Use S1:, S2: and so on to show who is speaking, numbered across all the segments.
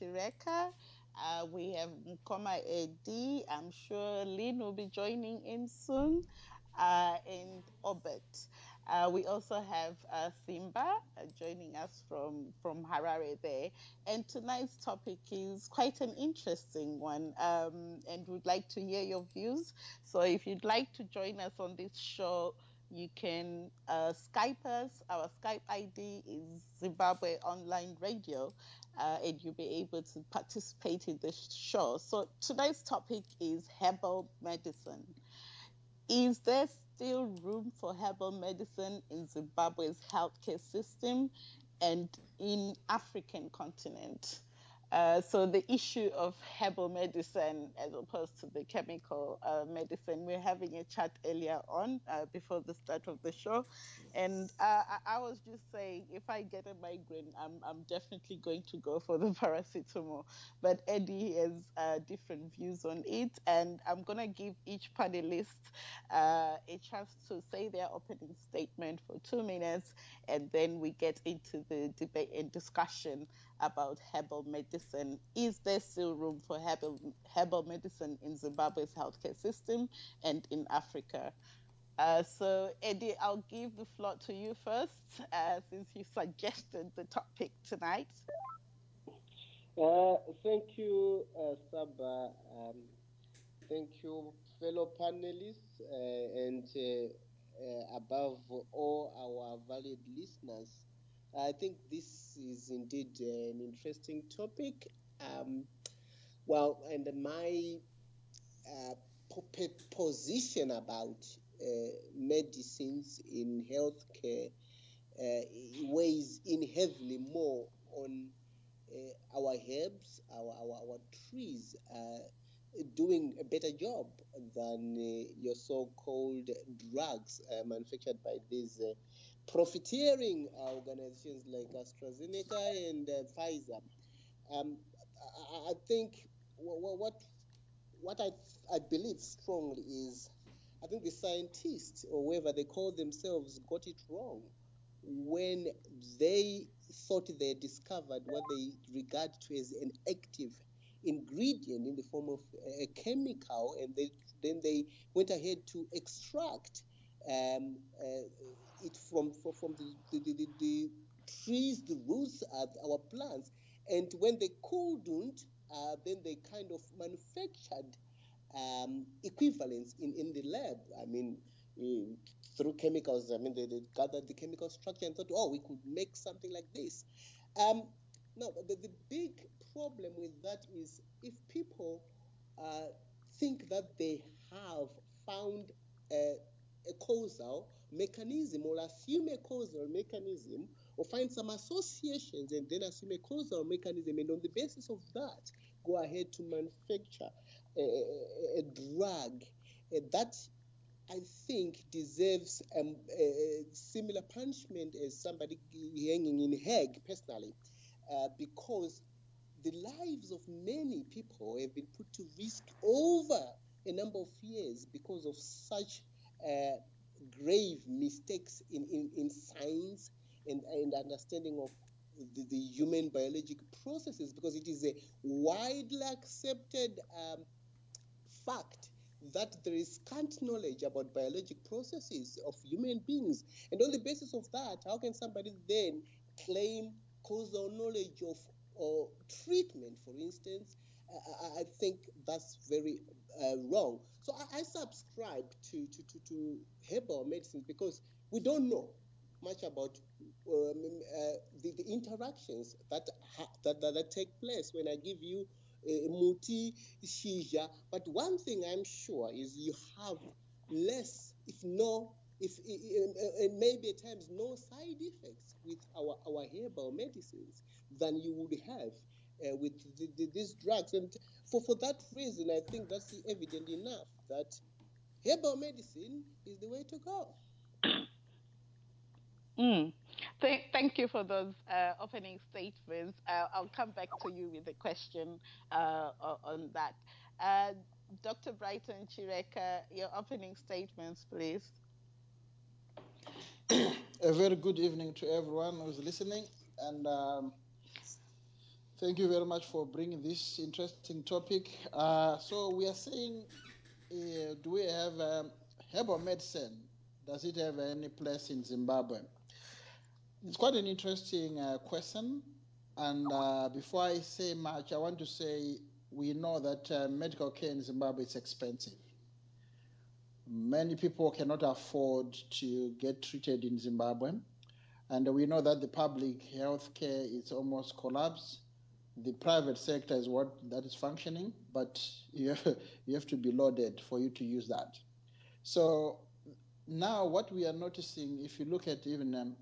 S1: Chireka. Uh, we have Mkoma Eddie. I'm sure Lynn will be joining in soon. Uh, and Obet. Uh, we also have uh, Simba uh, joining us from, from Harare there. And tonight's topic is quite an interesting one, um, and we'd like to hear your views. So if you'd like to join us on this show, you can uh, Skype us. Our Skype ID is Zimbabwe Online Radio, uh, and you'll be able to participate in the show. So tonight's topic is herbal medicine. Is there still room for herbal medicine in Zimbabwe's healthcare system and in African continent? Uh, so the issue of herbal medicine as opposed to the chemical uh, medicine, we're having a chat earlier on uh, before the start of the show, and uh, I, I, was just saying if I get a migraine, I'm, I'm definitely going to go for the paracetamol. But Eddie has uh, different views on it, and I'm gonna give each panelist uh, a chance to say their opening statement for two minutes, and then we get into the debate and discussion about herbal medicine. Is there still room for herbal, herbal medicine in Zimbabwe's healthcare system and in Africa? Uh, so, Eddie, I'll give the floor to you first, uh, since you suggested the topic tonight.
S2: Uh, thank you, uh, Saba. Um, thank you, fellow panelists, uh, and uh, above all, our valued listeners. I think this is indeed an interesting topic. Um, well, and my uh, position about uh, medicines in healthcare uh, weighs in heavily more on uh, our herbs, our, our, our trees uh, doing a better job than uh, your so-called drugs manufactured by these profiteering organizations like AstraZeneca and uh, Pfizer. Um, I, I, think what what, I, I believe strongly is I think the scientists or whoever they call themselves got it wrong when they thought they discovered what they regard to as an active ingredient in the form of a chemical and they, then they went ahead to extract um, uh, it from from, from the, the, the, the, trees, the roots of our plants. And when they couldn't, uh, then they kind of manufactured um, equivalents in, in the lab. I mean, uh, through chemicals, I mean, they, they, gathered the chemical structure and thought, oh, we could make something like this. Um, now, the, the big problem with that is if people uh, think that they have found a, a causal mechanism or assume a causal mechanism or find some associations and then assume a causal mechanism and on the basis of that go ahead to manufacture a, a, drug that I think deserves a similar punishment as somebody hanging in Hague personally uh, because the lives of many people have been put to risk over a number of years because of such uh, grave mistakes in, in, in science and, and understanding of the, the, human biologic processes because it is a widely accepted um, fact that there is scant knowledge about biologic processes of human beings. And on the basis of that, how can somebody then claim causal knowledge of or treatment, for instance, I, I think that's very uh, wrong. So I, I subscribe to, to, to, to, herbal medicine because we don't know much about um, uh, the, the, interactions that, ha- that, that, that, take place when I give you a muti shija. But one thing I'm sure is you have less, if no, if and maybe at times no side effects with our, our herbal medicines than you would have uh, with the, the, these drugs. And for, for that reason, I think that's evident enough that herbal medicine is the way to go.
S1: Mm. Th- thank you for those uh, opening statements. Uh, I'll come back to you with a question uh, on that. Uh, Dr. Brighton Chireka, your opening statements, please.
S3: a very good evening to everyone who's listening, and um, thank you very much for bringing this interesting topic. Uh, so we are saying, uh, do we have um, herbal medicine? Does it have any place in Zimbabwe? It's quite an interesting uh, question. And uh, before I say much, I want to say we know that uh, medical care in Zimbabwe is expensive. Many people cannot afford to get treated in Zimbabwe. And we know that the public health care is almost collapsed. The private sector is what that is functioning, but you have, you have to be loaded for you to use that. So now what we are noticing, if you look at even um,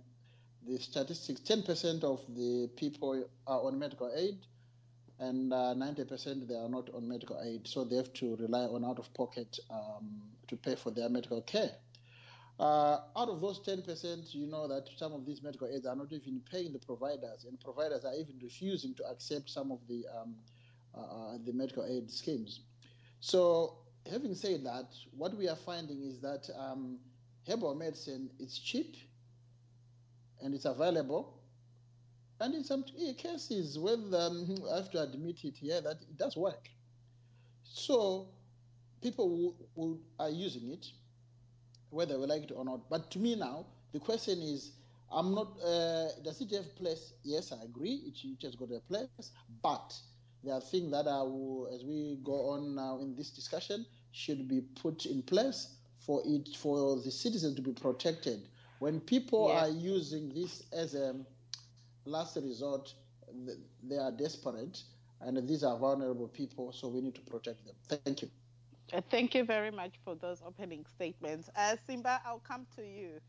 S3: the statistics, 10% of the people are on medical aid, and uh, 90% they are not on medical aid, so they have to rely on out of pocket um, to pay for their medical care. Uh, out of those 10%, you know that some of these medical aids are not even paying the providers, and providers are even refusing to accept some of the um, uh, the medical aid schemes. So, having said that, what we are finding is that um, herbal medicine is cheap and it's available. And in some cases, when um, I have to admit it here, that it does work. So people who are using it, whether we like it or not. But to me now, the question is, I'm not. Uh, does it have place? Yes, I agree. It, it has got a place, but there are things that are, as we go on now in this discussion, should be put in place for it for the citizens to be protected when people yeah. are using this as a last resort, they are desperate, and these are vulnerable people, so we need to protect them. Thank you.
S1: Uh, thank you very much for those opening statements. Uh, Simba, I'll come to you.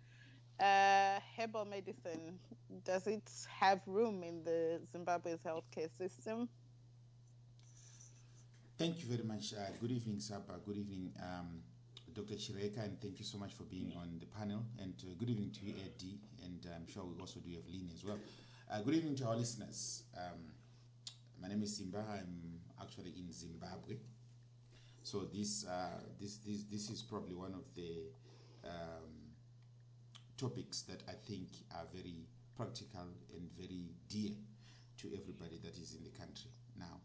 S1: Uh, herbal medicine, does it have room in the Zimbabwe's healthcare system?
S4: Thank you very much. Uh, good evening, Saba. Good evening, um, Dr. Chireka, and thank you so much for being on the panel. And uh, good evening to you, Eddie, and I'm sure we also do have Lynn as well. Uh, good evening to our listeners. Um, my name is Simba. I'm actually in Zimbabwe. So this, uh, this, this, this is probably one of the um, topics that I think are very practical and very dear to everybody that is in the country now.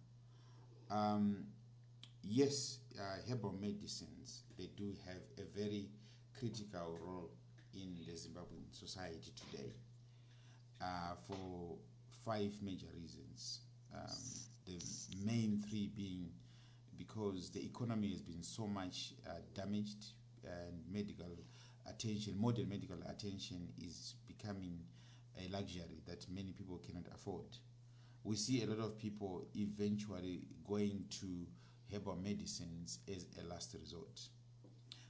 S4: Um, yes, uh, herbal medicines, they do have a very critical role in the Zimbabwean society today uh, for five major reasons. Um, the main three being because the economy has been so much uh, damaged and medical attention, modern medical attention is becoming a luxury that many people cannot afford. We see a lot of people eventually going to herbal medicines as a last resort.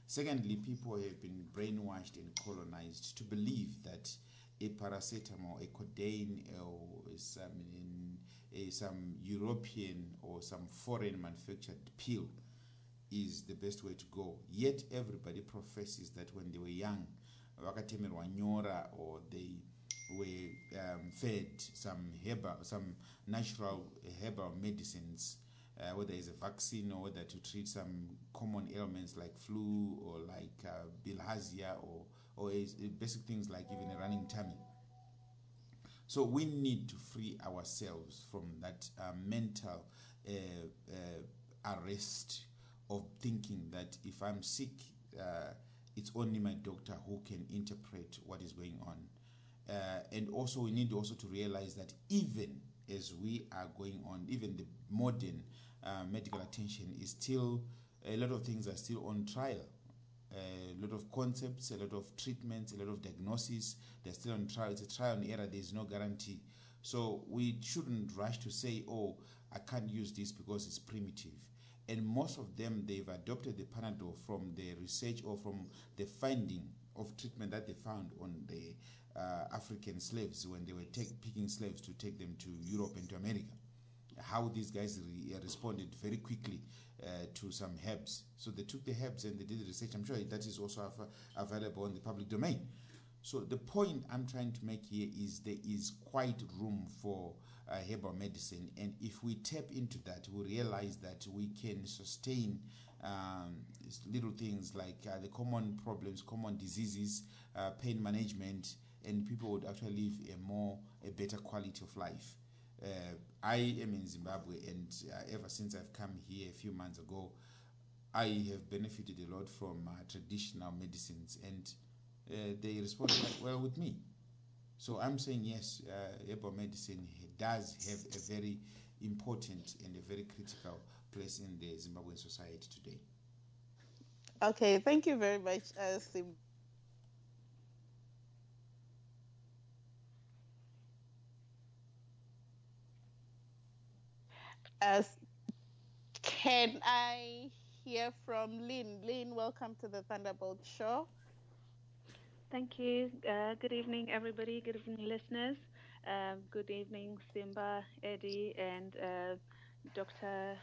S4: Secondly, people have been brainwashed and colonized to believe that paracetamol, a codeine, or some, a, some European or some foreign manufactured pill is the best way to go. Yet everybody professes that when they were young, or they were um, fed some herbal, some natural herbal medicines uh, whether it's a vaccine or whether to treat some common ailments like flu or like uh, bilharzia or, or basic things like even a running tummy. So we need to free ourselves from that uh, mental uh, uh, arrest of thinking that if I'm sick, uh, it's only my doctor who can interpret what is going on. and also, we need also to realize that even as we are going on, even the modern uh, medical attention is still a lot of things are still on trial. A lot of concepts, a lot of treatments, a lot of diagnosis, they're still on trial. It's a trial and error, there's no guarantee. So we shouldn't rush to say, oh, I can't use this because it's primitive. And most of them, they've adopted the Panadol from the research or from the finding of treatment that they found on the uh, African slaves when they were take, picking slaves to take them to Europe and to America how these guys re- responded very quickly uh, to some herbs. So they took the herbs and they did the research. I'm sure that is also av- available in the public domain. So the point I'm trying to make here is there is quite room for uh, herbal medicine, and if we tap into that, we realize that we can sustain um, little things like uh, the common problems, common diseases, uh, pain management, and people would actually live a more, a better quality of life. Uh, I am in Zimbabwe, and uh, ever since I've come here a few months ago, I have benefited a lot from uh, traditional medicines, and uh, they respond quite well with me. So I'm saying yes, herbal medicine does have a very important and a very critical place in the Zimbabwean society today.
S1: Okay, thank you very much, uh, Sim. As can I hear from Lynn? Lynn, welcome to the Thunderbolt Show.
S5: Thank you. Uh, good evening, everybody. Good evening, listeners. Um, good evening, Simba, Eddie, and uh, Dr.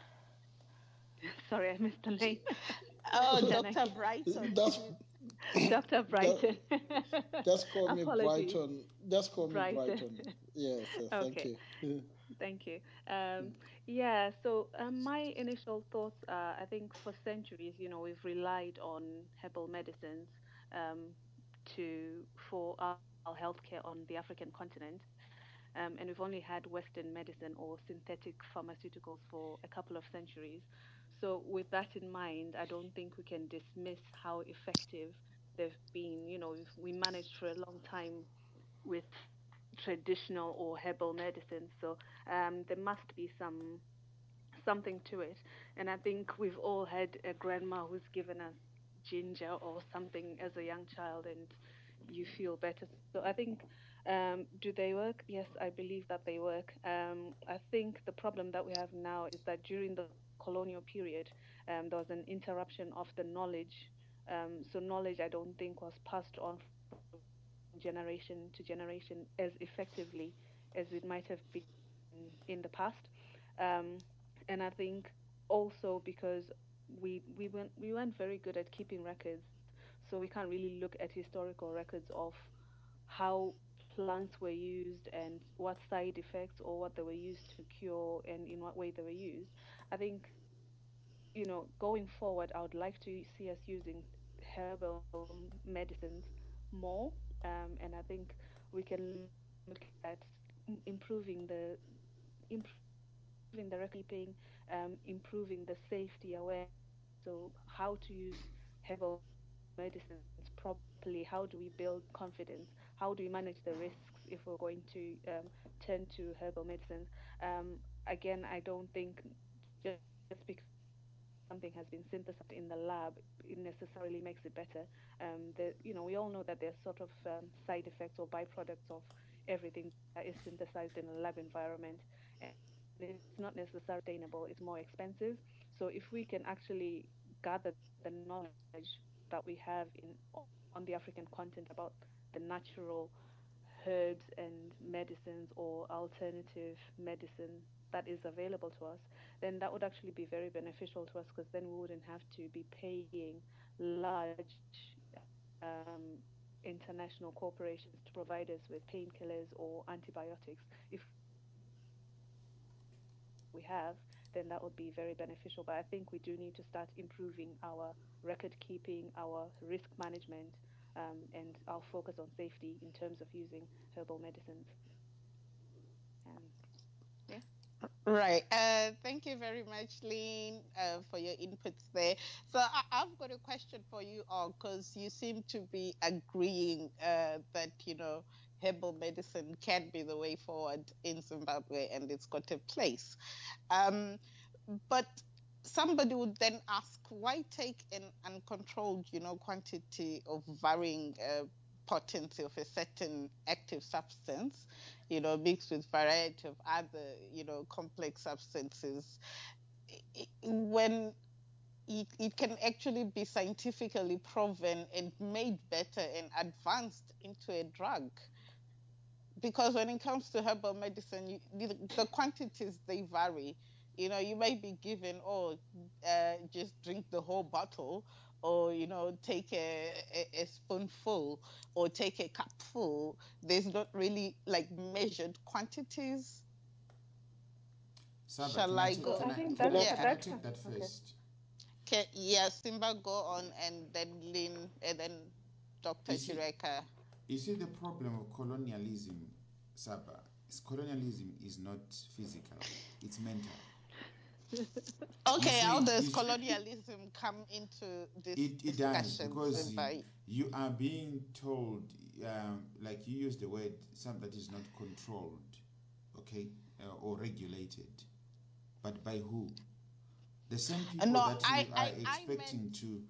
S5: Sorry, I missed the name.
S1: Oh, Dr. Brighton.
S3: That's,
S5: Dr. Brighton.
S3: just call me Brighton. Just call me Brighton. Brighton. Yes, yes
S5: okay.
S3: thank you.
S5: Thank you. Um, yeah, so um, my initial thoughts are I think for centuries, you know, we've relied on herbal medicines um, to for our, our healthcare on the African continent. Um, and we've only had Western medicine or synthetic pharmaceuticals for a couple of centuries. So, with that in mind, I don't think we can dismiss how effective they've been. You know, we managed for a long time with traditional or herbal medicine, so um, there must be some something to it. And I think we've all had a grandma who's given us ginger or something as a young child, and you feel better. So I think um, do they work? Yes, I believe that they work. Um, I think the problem that we have now is that during the colonial period, um, there was an interruption of the knowledge. Um, so knowledge, I don't think, was passed on generation to generation as effectively as it might have been in the past. Um, and I think also because we we weren't we weren't very good at keeping records, so we can't really look at historical records of how plants were used and what side effects or what they were used to cure and in what way they were used. I think, you know, going forward, I would like to see us using herbal medicines more, um, and I think we can look at improving the improving the record um, improving the safety aware. So how to use herbal medicines properly? How do we build confidence? how do we manage the risks if we're going to um, turn to herbal medicines? Um, again, I don't think just because something has been synthesized in the lab, it necessarily makes it better. Um, the, you know, we all know that there's sort of um, side effects or byproducts of everything that is synthesized in a lab environment. It's not necessarily sustainable, it's more expensive. So if we can actually gather the knowledge that we have in on the African continent about the natural herbs and medicines or alternative medicine that is available to us, then that would actually be very beneficial to us because then we wouldn't have to be paying large um, international corporations to provide us with painkillers or antibiotics. If we have, then that would be very beneficial. But I think we do need to start improving our record keeping, our risk management, um, and I'll focus on safety in terms of using herbal medicines. Um.
S1: Right. Uh, thank you very much, Lynn, uh, for your inputs there. So I- have got a question for you all because you seem to be agreeing uh, that you know herbal medicine can be the way forward in Zimbabwe and it's got a place. Um, but somebody would then ask, why take an uncontrolled, you know, quantity of varying uh, potency of a certain active substance, you know, mixed with variety of other, you know, complex substances, when it, it can actually be scientifically proven and made better and advanced into a drug. Because when it comes to herbal medicine, you, the, the, quantities they vary. You know you may be given oh uh, just drink the whole bottle or you know take a, a, a spoonful or take a cupful there's not really like measured quantities.
S4: Saba,
S1: Shall I go?
S4: Can
S5: I
S4: I,
S5: think
S4: can I,
S1: that's-
S4: can I take that first?
S1: okay yeah simba go on and then lynn and then dr
S4: You see- You see, the problem of colonialism, Saba, is colonialism is not physical; it's mental.
S1: Okay
S4: see,
S1: how does
S4: see-
S1: colonialism come into this
S4: It, it does
S1: discussion
S4: because you, you are being told, um, like you use the word, something that is not controlled, okay, uh, or regulated, but by who? The same people
S1: no,
S4: that you
S1: I-
S4: are
S1: I- I
S4: expecting
S1: meant-
S4: to,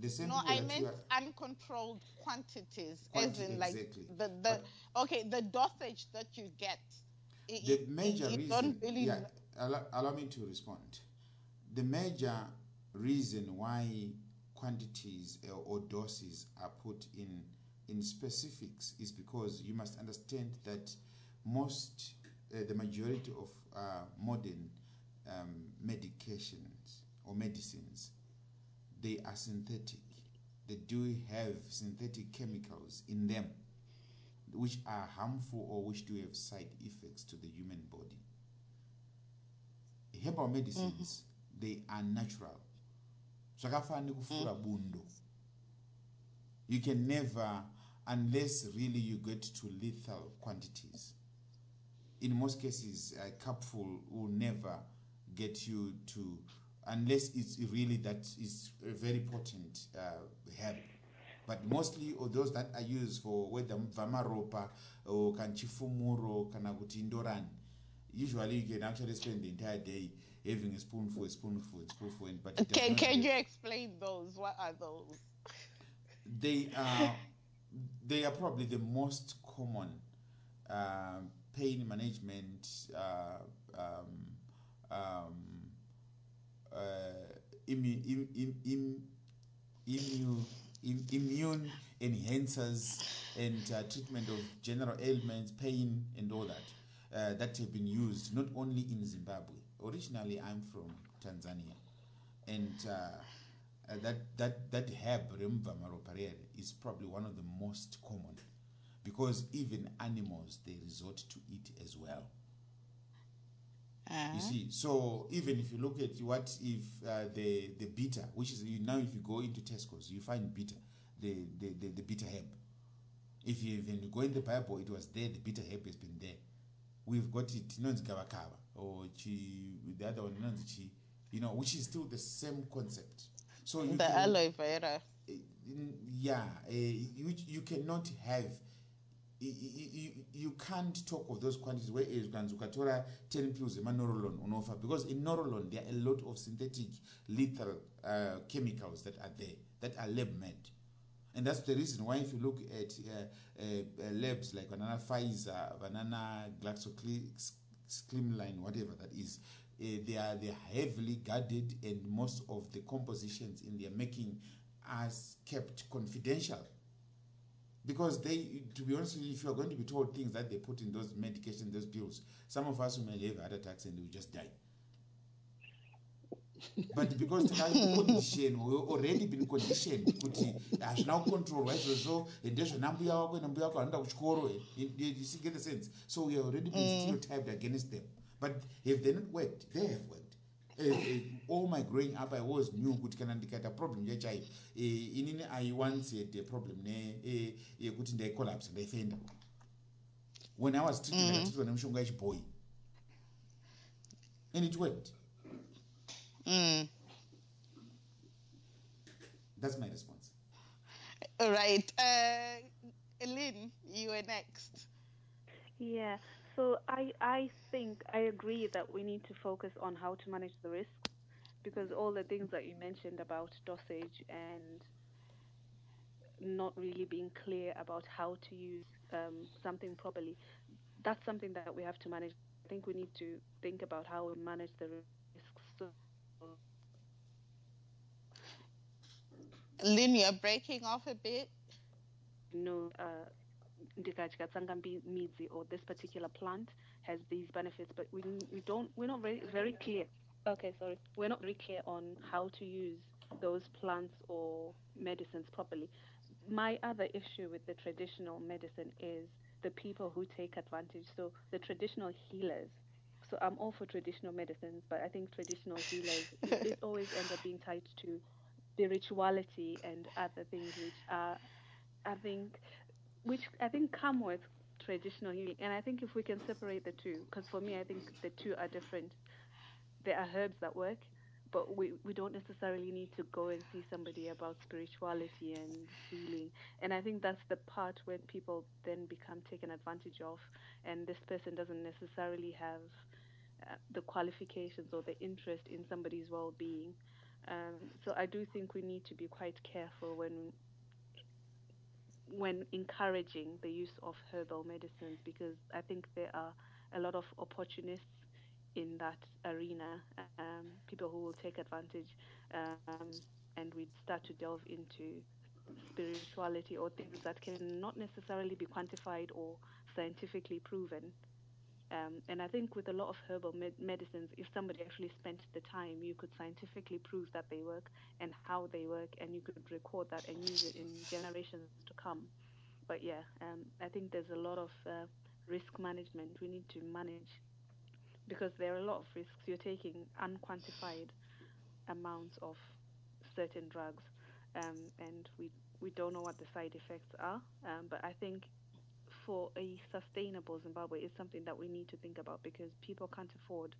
S4: the same
S1: no i meant uncontrolled quantities
S4: Quanti-
S1: as in like
S4: exactly.
S1: the, the okay the dosage that you get i-
S4: The
S1: i-
S4: major
S1: you
S4: reason,
S1: don't really
S4: yeah, allow, allow me to respond. The major reason why quantities uh, or doses are put in in specifics is because you must understand that most, uh, the majority of uh, modern um, medications or medicines, they are synthetic. They do have synthetic chemicals in them which are harmful or which do have side effects to the human body. Herbal medicines, they are natural. Bundo. You can never, unless really you get to lethal quantities. In most cases, a cupful will never get you to, unless it's really that is a very potent uh, herb. But mostly or those that are used for whether vamaropa or kanchifumuro kana kuti indorani. Usually you can actually spend the entire day having a spoonful, a spoonful, a spoonful, and but
S1: can, can you explain those? What are those?
S4: They are they are probably the most common um, pain management uh, um, um, uh, immu- im, im, im, immune, im, immune enhancers and uh, treatment of general ailments, pain, and all that uh, that have been used not only in Zimbabwe. Originally, I'm from Tanzania, and uh, uh, that that that herb Remva maroparere is probably one of the most common because even animals they resort to it as well. You see, so even if you look at what if uh, the the bitter, which is you, now if you go into Tesco's, you find bitter, the the, the, the bitter herb. If you even go in the Bible, it was there. The bitter herb has been there. We've got it, nonzi gavakava, or chi, the other one, nonzi chi, you know, which is still the same concept. So you
S1: the
S4: can-
S1: aloe vera.
S4: Uh, yeah, uh, you, you cannot have. You, you, you can't talk of those quantities where ukanzi ukatora 10 pills emanorolon unofa because in norolon there are a lot of synthetic lethal uh, chemicals that are there that are lab made and that's the reason why if you look at uh, uh, uh, labs like banana Pfizer, banana GlaxoSmithKline, whatever that is, they are they are heavily guarded, and most of the compositions in their making are kept confidential. Because they, to be honest, with you, if you are going to be told things that they put in those medications, those pills, some of us may have heart attacks and we just die. But because tinayo condition we already been conditioned kuti hazvina kucontrolwa izvozvo ndezvona mbuya wako nambuya wako vanoenda kuchikoro you you see, get the sense. So we have already been stereotyped against them. But have they not worked? They have worked. Uh, uh, all my growing up i was knew kuti kana ndikaita problem yachaiyo uh, inini i once had a problem ne eh, yekuti ndaicollapse ndaifenda when i was treated ndakatreatwa nemishonga yechibhoyi and it worked
S1: mm.
S4: that's my response
S1: all right uh lynn you are next
S5: Yeah. So I I think I agree that we need to focus on how to manage the risks because all the things that you mentioned about dosage and not really being clear about how to use um, something properly, that's something that we have to manage. I think we need to think about how we manage the risks. So
S1: lynn you're breaking off a bit
S5: you know, uh, ndikadya tsangamidzi or this particular plant has these benefits, but we we don't we're not very very clear. Okay, sorry, we're not very clear on how to use those plants or medicines properly. My other issue with the traditional medicine is the people who take advantage. So the traditional healers. So I'm all for traditional medicines, but I think traditional healers it always ends up being tied to spirituality and other things which are, I think, which I think come with traditional healing. And I think if we can separate the two, because for me I think the two are different. There are herbs that work, but we, we don't necessarily need to go and see somebody about spirituality and healing. And I think that's the part when people then become taken advantage of, and this person doesn't necessarily have uh, the qualifications or the interest in somebody's well being. Um, so I do think we need to be quite careful when when encouraging the use of herbal medicines because I think there are a lot of opportunists in that arena, um, people who will take advantage, um, and we start to delve into spirituality or things that can not necessarily be quantified or scientifically proven. Um, and I think with a lot of herbal med- medicines, if somebody actually spent the time, you could scientifically prove that they work and how they work, and you could record that and use it in generations to come. But yeah, um, I think there's a lot of uh, risk management. We need to manage because there are a lot of risks. You're taking unquantified amounts of certain drugs, um, and we we don't know what the side effects are. Um, but I think for a sustainable Zimbabwe is something that we need to think about because people can't afford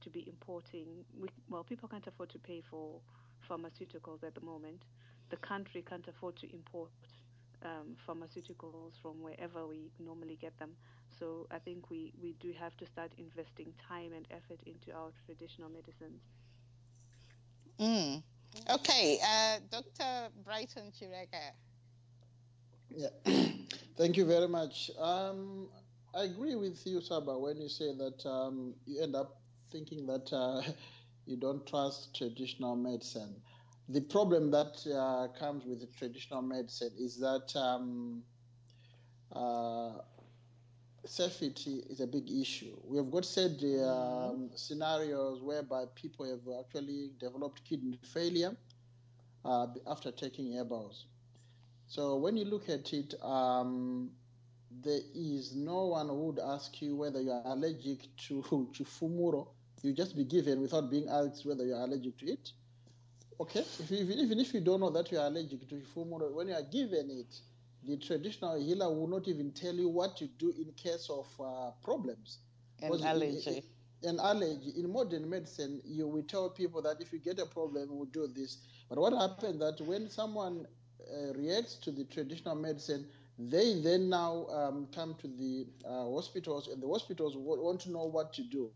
S5: to be importing. We, well, people can't afford to pay for pharmaceuticals at the moment. The country can't afford to import um, pharmaceuticals from wherever we normally get them. So I think we, we do have to start investing time and effort into our traditional medicines.
S1: Mm. Okay, uh, Dr. Brighton Chireka.
S3: Yeah, thank you very much. Um, I agree with you, Saba, when you say that um, you end up thinking that uh, you don't trust traditional medicine. The problem that uh, comes with traditional medicine is that um, uh, safety is a big issue. We have got said um, scenarios whereby people have actually developed kidney failure uh, after taking herbals. So when you look at it, um, there is no one who would ask you whether you are allergic to, to fumuro. You just be given without being asked whether you are allergic to it. Okay, if you, even if you don't know that you are allergic to fumuro, when you are given it, the traditional healer will not even tell you what to do in case of uh, problems.
S1: An allergy.
S3: In, an allergy. In modern medicine, you will tell people that if you get a problem, we'll do this. But what happens that when someone uh, reacts to the traditional medicine, they then now um, come to the uh, hospitals, and the hospitals want to know what to do.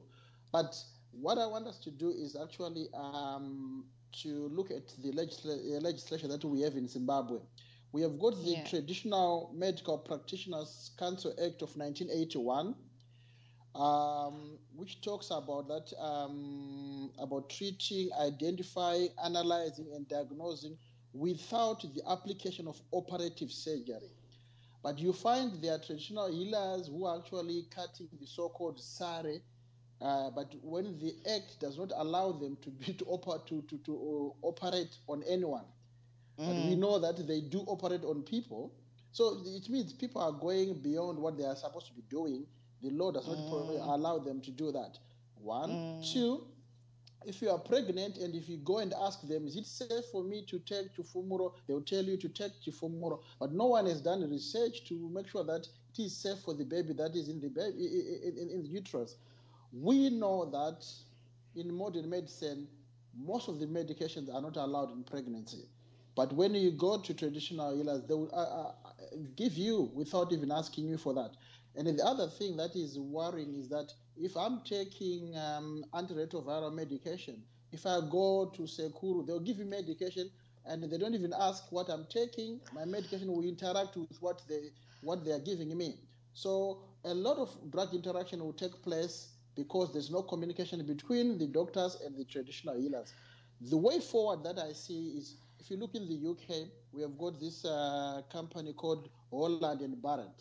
S3: But what I want us to do is actually um, to look at the legisl- legislation that we have in Zimbabwe. We have got the
S1: Yeah.
S3: Traditional Medical Practitioners Council Act of 1981, um, which talks about that um, about treating, identifying, analyzing, and diagnosing without the application of operative surgery. But you find there are traditional healers who are actually cutting the so-called sare, uh, but when the act does not allow them to be to, oper- to, to, to uh, operate on anyone, but we know that they do operate on people. So it means people are going beyond what they are supposed to be doing. The law does not pro- allow them to do that. One, two. If you are pregnant and if you go and ask them, is it safe for me to take Chifumuro? They will tell you to take Chifumuro. But no one has done research to make sure that it is safe for the baby that is in the baby in, in, in the uterus. We know that in modern medicine, most of the medications are not allowed in pregnancy. But when you go to traditional healers, they will uh, uh, give you without even asking you for that. And the other thing that is worrying is that if I'm taking um, antiretroviral medication, if I go to Sekuru, they'll give me medication and they don't even ask what I'm taking. My medication will interact with what they what they are giving me. So a lot of drug interaction will take place because there's no communication between the doctors and the traditional healers. The way forward that I see is if you look in the UK, we have got this uh, company called Holland and Barrett.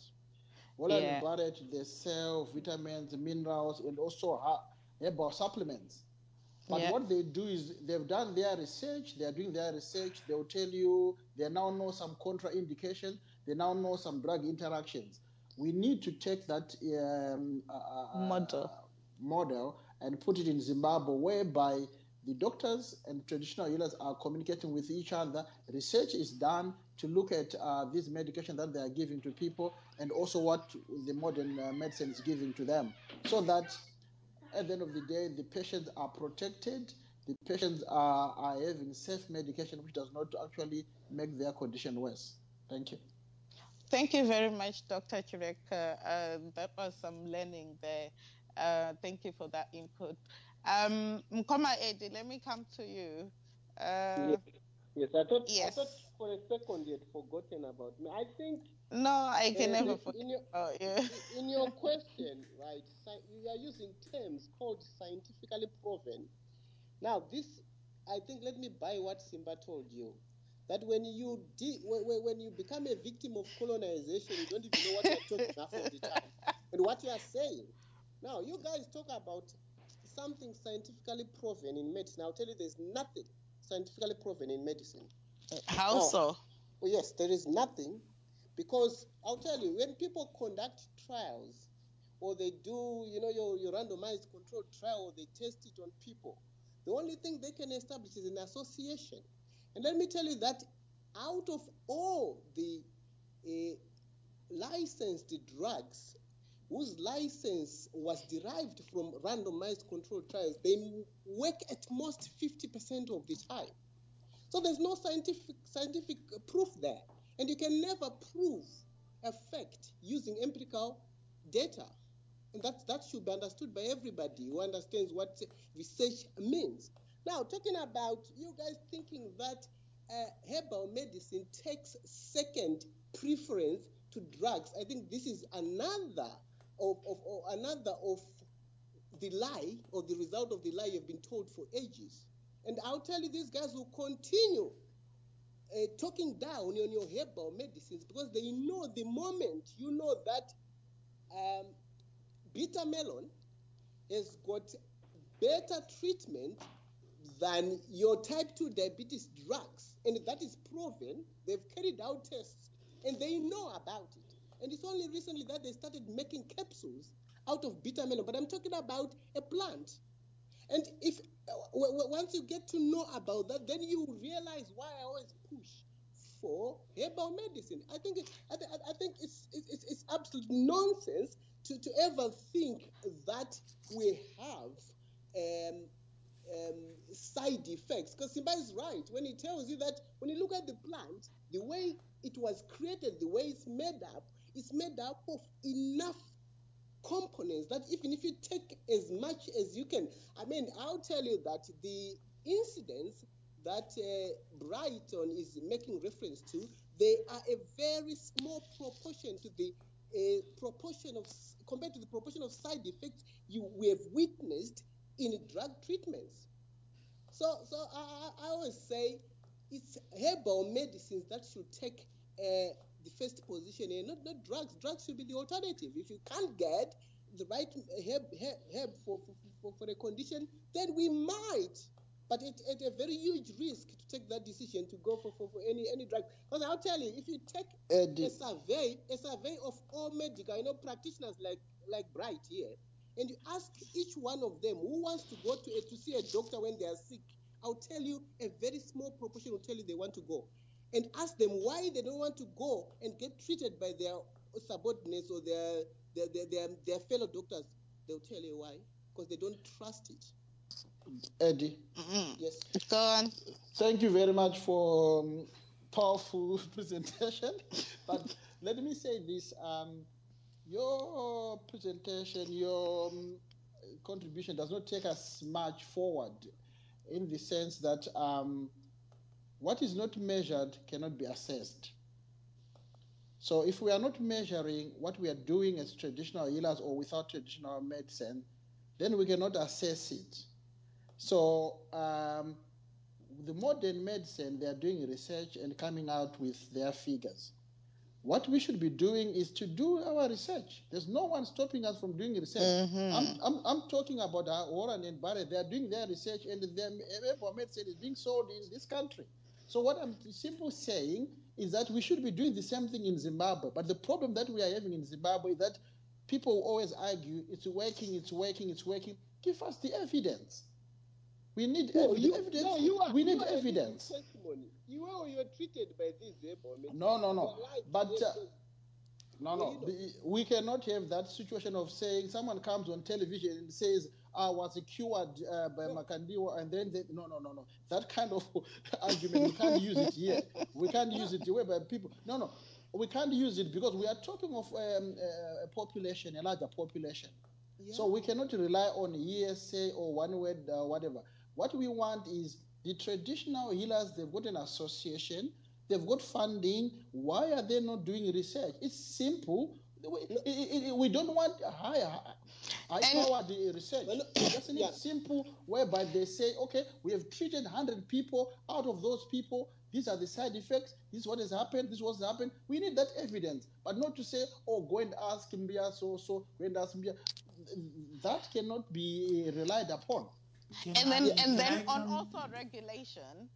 S3: Holland
S1: Yeah.
S3: Barrett, they sell vitamins, minerals, and also herbal supplements. But
S1: Yeah.
S3: what they do is they've done their research, they're doing their research, they'll tell you they now know some contraindication, they now know some drug interactions. We need to take that um, uh, uh,
S1: Model.
S3: model and put it in Zimbabwe, whereby the doctors and traditional healers are communicating with each other. Research is done to look at uh, this medication that they are giving to people and also what the modern uh, medicine is giving to them, so that at the end of the day, the patients are protected. The patients are, are having safe medication, which does not actually make their condition worse. Thank you.
S1: Thank you very much, Dr. Chireka. Uh, that was some learning there. Uh, thank you for that input. Um, Mkoma Eddie, let me come to you. Uh,
S2: Yes. Yes, I thought, I
S1: yes.
S2: thought for a second you had forgotten about me. I think
S1: No, I can
S2: uh,
S1: never forget
S2: in your,
S1: about you.
S2: in your question, right, you are using terms called scientifically proven. Now, this, I think, let me buy what Simba told you. That when you de- when, when- when you become a victim of colonization, you don't even know what you're talking half of the time and what you are saying. Now, you guys talk about something scientifically proven in medicine. I'll tell you, there's nothing scientifically proven in medicine.
S1: How
S2: No.
S1: so?
S2: Well, yes, there is nothing because I'll tell you, when people conduct trials or they do, you know, your, your randomized controlled trial, or they test it on people, the only thing they can establish is an association. And let me tell you that out of all the uh, licensed drugs whose license was derived from randomized controlled trials, they work at most 50% of the time. So there's no scientific scientific proof there, and you can never prove effect using empirical data, and that that should be understood by everybody who understands what research means. Now, talking about you guys thinking that uh, herbal medicine takes second preference to drugs, I think this is another of, of, of another of the lie or the result of the lie you've been told for ages. And I'll tell you, these guys will continue uh, talking down on your herbal medicines because they know the moment you know that um, bitter melon has got better treatment than your type 2 diabetes drugs, and that is proven. They've carried out tests and they know about it. And it's only recently that they started making capsules out of bitter melon. But I'm talking about a plant. And if uh, once you get to know about that, then you realize why I always push for herbal medicine. I think it, I, th- I think it's, it's it's absolute nonsense to, to ever think that we have um, um, side effects. Because Simba is right when he tells you that when you look at the plant, the way it was created, the way it's made up, it's made up of enough components that even if you take as much as you can, I mean, I'll tell you that the incidents that uh, Brighton is making reference to, they are a very small proportion to the uh, proportion of compared to the proportion of side effects you we have witnessed in drug treatments. So, so I, I- I always say it's herbal medicines that should take uh, the first position and not, not drugs. Drugs should be the alternative. If you can't get the right herb, herb, herb for, for, for, a condition, then we might, but at, at a very huge risk to take that decision to go for, for, for any, any drug. Because I'll tell you, if you take
S3: Eddie.
S2: a survey, a survey of all medical, you know, practitioners like like Bright here, and you ask each one of them who wants to go to a, to see a doctor when they are sick, I'll tell you a very small proportion will tell you they want to go, and ask them why they don't want to go and get treated by their subordinates or their their their, their, their fellow doctors. They'll tell you why, because they don't trust it.
S3: Eddie,
S1: Mm,
S2: Yes.
S1: Go on.
S3: thank you very much for um, powerful presentation. But let me say this: um, your presentation, your um, contribution does not take us much forward, in the sense that um, what is not measured cannot be assessed. So, if we are not measuring what we are doing as traditional healers or without traditional medicine, then we cannot assess it. So, um, the modern medicine, they are doing research and coming out with their figures. what we should be doing is to do our research. There's no one stopping us from doing research.
S1: Mhm.
S3: I'm, I'm, I'm talking about uh, Holland and Barrett. They are doing their research and their herbal medicine is being sold in this country. So what I'm simply saying is that we should be doing the same thing in Zimbabwe. But the problem that we are having in Zimbabwe is that people always argue it's working, it's working, it's working. Give us the evidence. We need
S2: No,
S3: ev-
S2: you,
S3: evidence.
S2: no, you are,
S3: we need
S2: you
S3: evidence.
S2: Testimony. You you are treated by this herbal.
S3: No, no, no.
S2: are lied to
S3: But uh, No, no. The- we cannot have that situation of saying someone comes on television and says, I was cured uh, by
S2: No.
S3: Makandiwa, and then they, no, no, no, no. That kind of argument, we can't use it here. We can't use it whereby people, no, no. We can't use it because we are talking of um, uh, a population, a larger population. So we cannot rely on hearsay or one word, uh, whatever. What we want is the traditional healers, they've got an association, they've got funding. Why are they not doing research? It's simple. We, i- i- we don't want high, high
S1: And-
S3: powered eh, research.
S2: Well, no,
S3: Just need
S2: yeah.
S3: simple, whereby they say, okay, we have treated 100 people. Out of those people, these are the side effects. This is what has happened. This is what's happened. We need that evidence, but not to say, oh, go and ask Mbia so so. Go and ask Mbia. That cannot be relied upon.
S4: Can
S1: and then
S4: I-
S1: and then on also regulation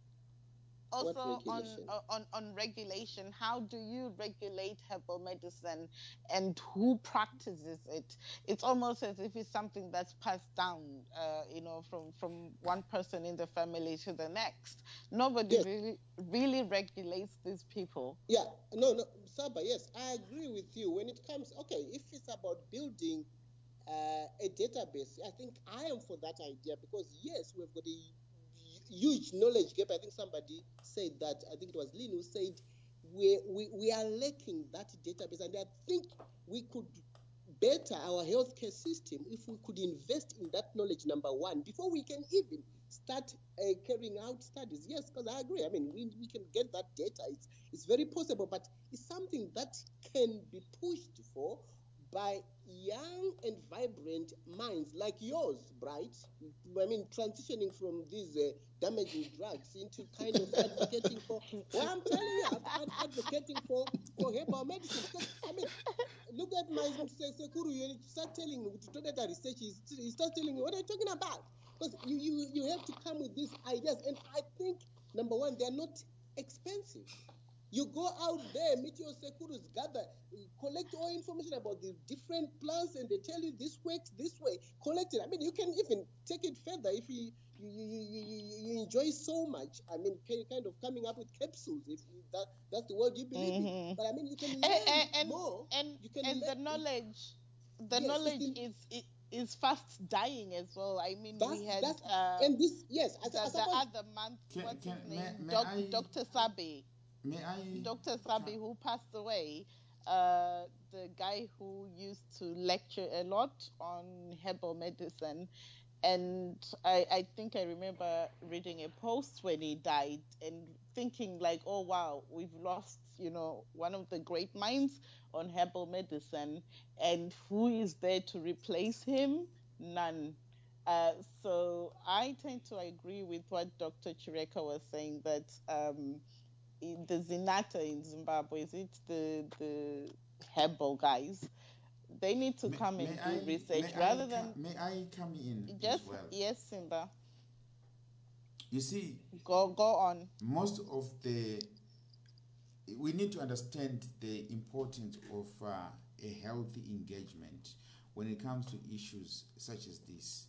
S1: also on
S2: regulation?
S1: uh, on on regulation how do you regulate herbal medicine and who practices it it's almost as if it's something that's passed down uh, you know from from one person in the family to the next nobody
S2: Yes.
S1: really really regulates these people
S2: Yeah, no, no, Saba, yes, I agree with you. When it comes, okay, if it's about building uh, a database, I think I am for that idea because, yes, we've got a huge knowledge gap. I think somebody said that, I think it was Lynn who said, we, we, we are lacking that database, and I think we could better our healthcare system if we could invest in that knowledge, number one, before we can even start uh, carrying out studies. Yes, because I agree. I mean, we, we can get that data. It's, it's very possible, but it's something that can be pushed for by young and vibrant minds like yours, Bright. I mean, transitioning from these uh, damaging drugs into kind of advocating for. Well, I'm telling you, I'm ad- advocating for for herbal medicine. Because I mean, look at my Sekuru. You start telling me to do that research. He starts telling me what are you talking about? Because you, you you have to come with these ideas, and I think number one, they're not expensive. You go out there, meet your sekurus, gather, collect all information about the different plants, and they tell you this works this way. Collect it. I mean, you can even take it further if you you, you, you, you, you enjoy so much. I mean, kind kind of coming up with capsules if that that's the word you believe in.
S1: Mhm.
S2: But I mean, you can learn
S1: and and, and,
S2: more.
S1: and,
S2: You can
S1: and the knowledge the
S2: Yes,
S1: knowledge
S2: it's
S1: is is is fast dying as well i mean
S2: That's,
S1: we had
S2: that's
S1: uh,
S2: and this yes, I,
S1: the,
S2: I
S1: the
S2: suppose
S1: other month,
S4: Can-
S1: what's
S4: can-
S1: his
S4: may-
S1: name?
S4: may
S1: Doc,
S4: I-
S1: Dr. Sebi.
S4: May I?
S1: Dr. Sebi, who passed away, uh, the guy who used to lecture a lot on herbal medicine. And I, I think I remember reading a post when he died and thinking, like, oh, wow, we've lost, you know, one of the great minds on herbal medicine. And who is there to replace him? None. Uh, so I tend to agree with what Dr. Chireka was saying that um, the ZINATHA in Zimbabwe, is it the the herbal guys? They need to
S4: May-
S1: come and do
S4: I-
S1: research
S4: I
S1: rather
S4: co-
S1: than
S4: May I come in
S1: just
S4: as well?
S1: yes, Simba.
S4: You see,
S1: Go go on.
S4: most of the we need to understand the importance of uh, a healthy engagement when it comes to issues such as this.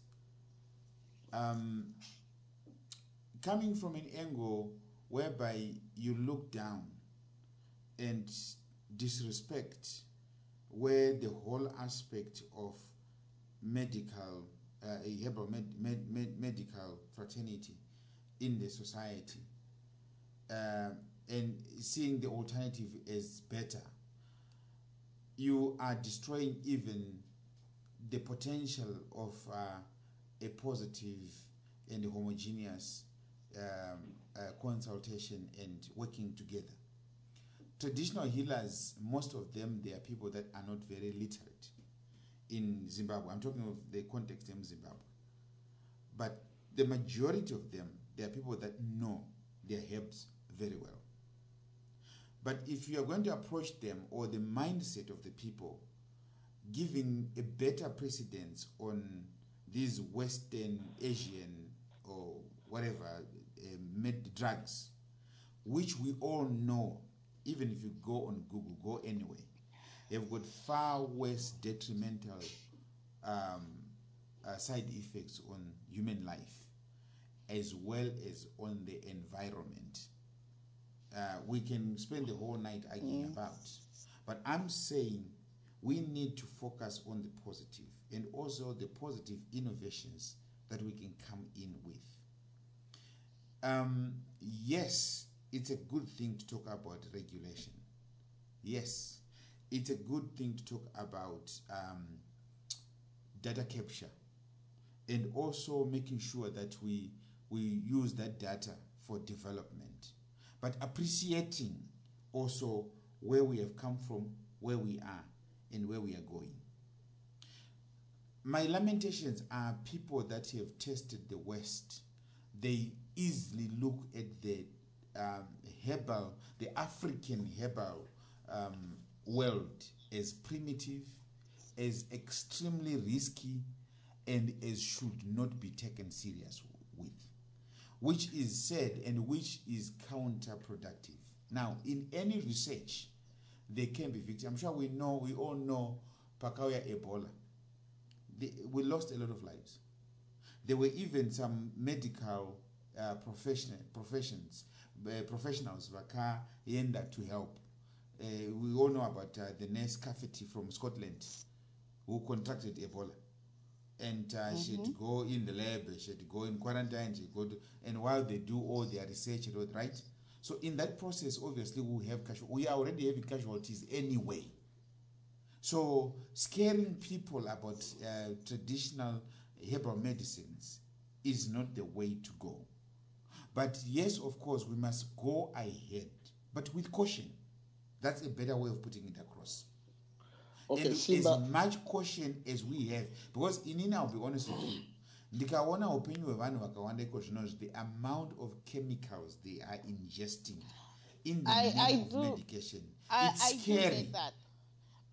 S4: Um, coming from an angle whereby you look down and disrespect where the whole aspect of medical, uh, a herbal med, med, med, medical fraternity in the society uh, and seeing the alternative as better, you are destroying even the potential of uh, a positive and homogeneous um, uh, consultation and working together. Traditional healers, most of them, they are people that are not very literate in Zimbabwe. I'm talking of the context in Zimbabwe. But the majority of them, they are people that know their herbs very well. But if you are going to approach them or the mindset of the people, giving a better precedence on these Western Asian or whatever uh, med drugs, which we all know, even if you go on Google, go anywhere, have got far worse detrimental um, uh, side effects on human life as well as on the environment. Uh, we can spend the whole night arguing mm. about. But I'm saying we need to focus on the positive and also the positive innovations that we can come in with. Um, yes, it's a good thing to talk about regulation. Yes, it's a good thing to talk about um, data capture and also making sure that we we use that data for development. But appreciating also where we have come from where we are and where we are going. My lamentations are people that have tested the west. They easily look at the um, herbal the african herbal um, world as primitive as extremely risky and as should not be taken serious with which is said and which is counterproductive. Now in any research there can be victims i'm sure we know we all know pakauya ebola. They, we lost a lot of lives. There were even some medical uh, professional professions uh, professionals vakaenda to help uh, we all know about uh, the nurse Cafferkey from Scotland who contracted Ebola. And uh, mm-hmm. she'd go in the lab, she'd go in quarantine, she'd go to, and while they do all their research, right? So in that process, obviously, we have casual, we are already having casualties anyway. So scaring people about uh, traditional herbal medicines is not the way to go. But yes, of course, we must go ahead, but with caution. That's a better way of putting it across. Okay, and Simba. as much caution as we have because inini i'll be honest with you ndikaona upenyu hwevanhu vakawanda iko zvinozvi the amount of chemicals they are ingesting in the I, name I of do, medication I, it's I scary. do that.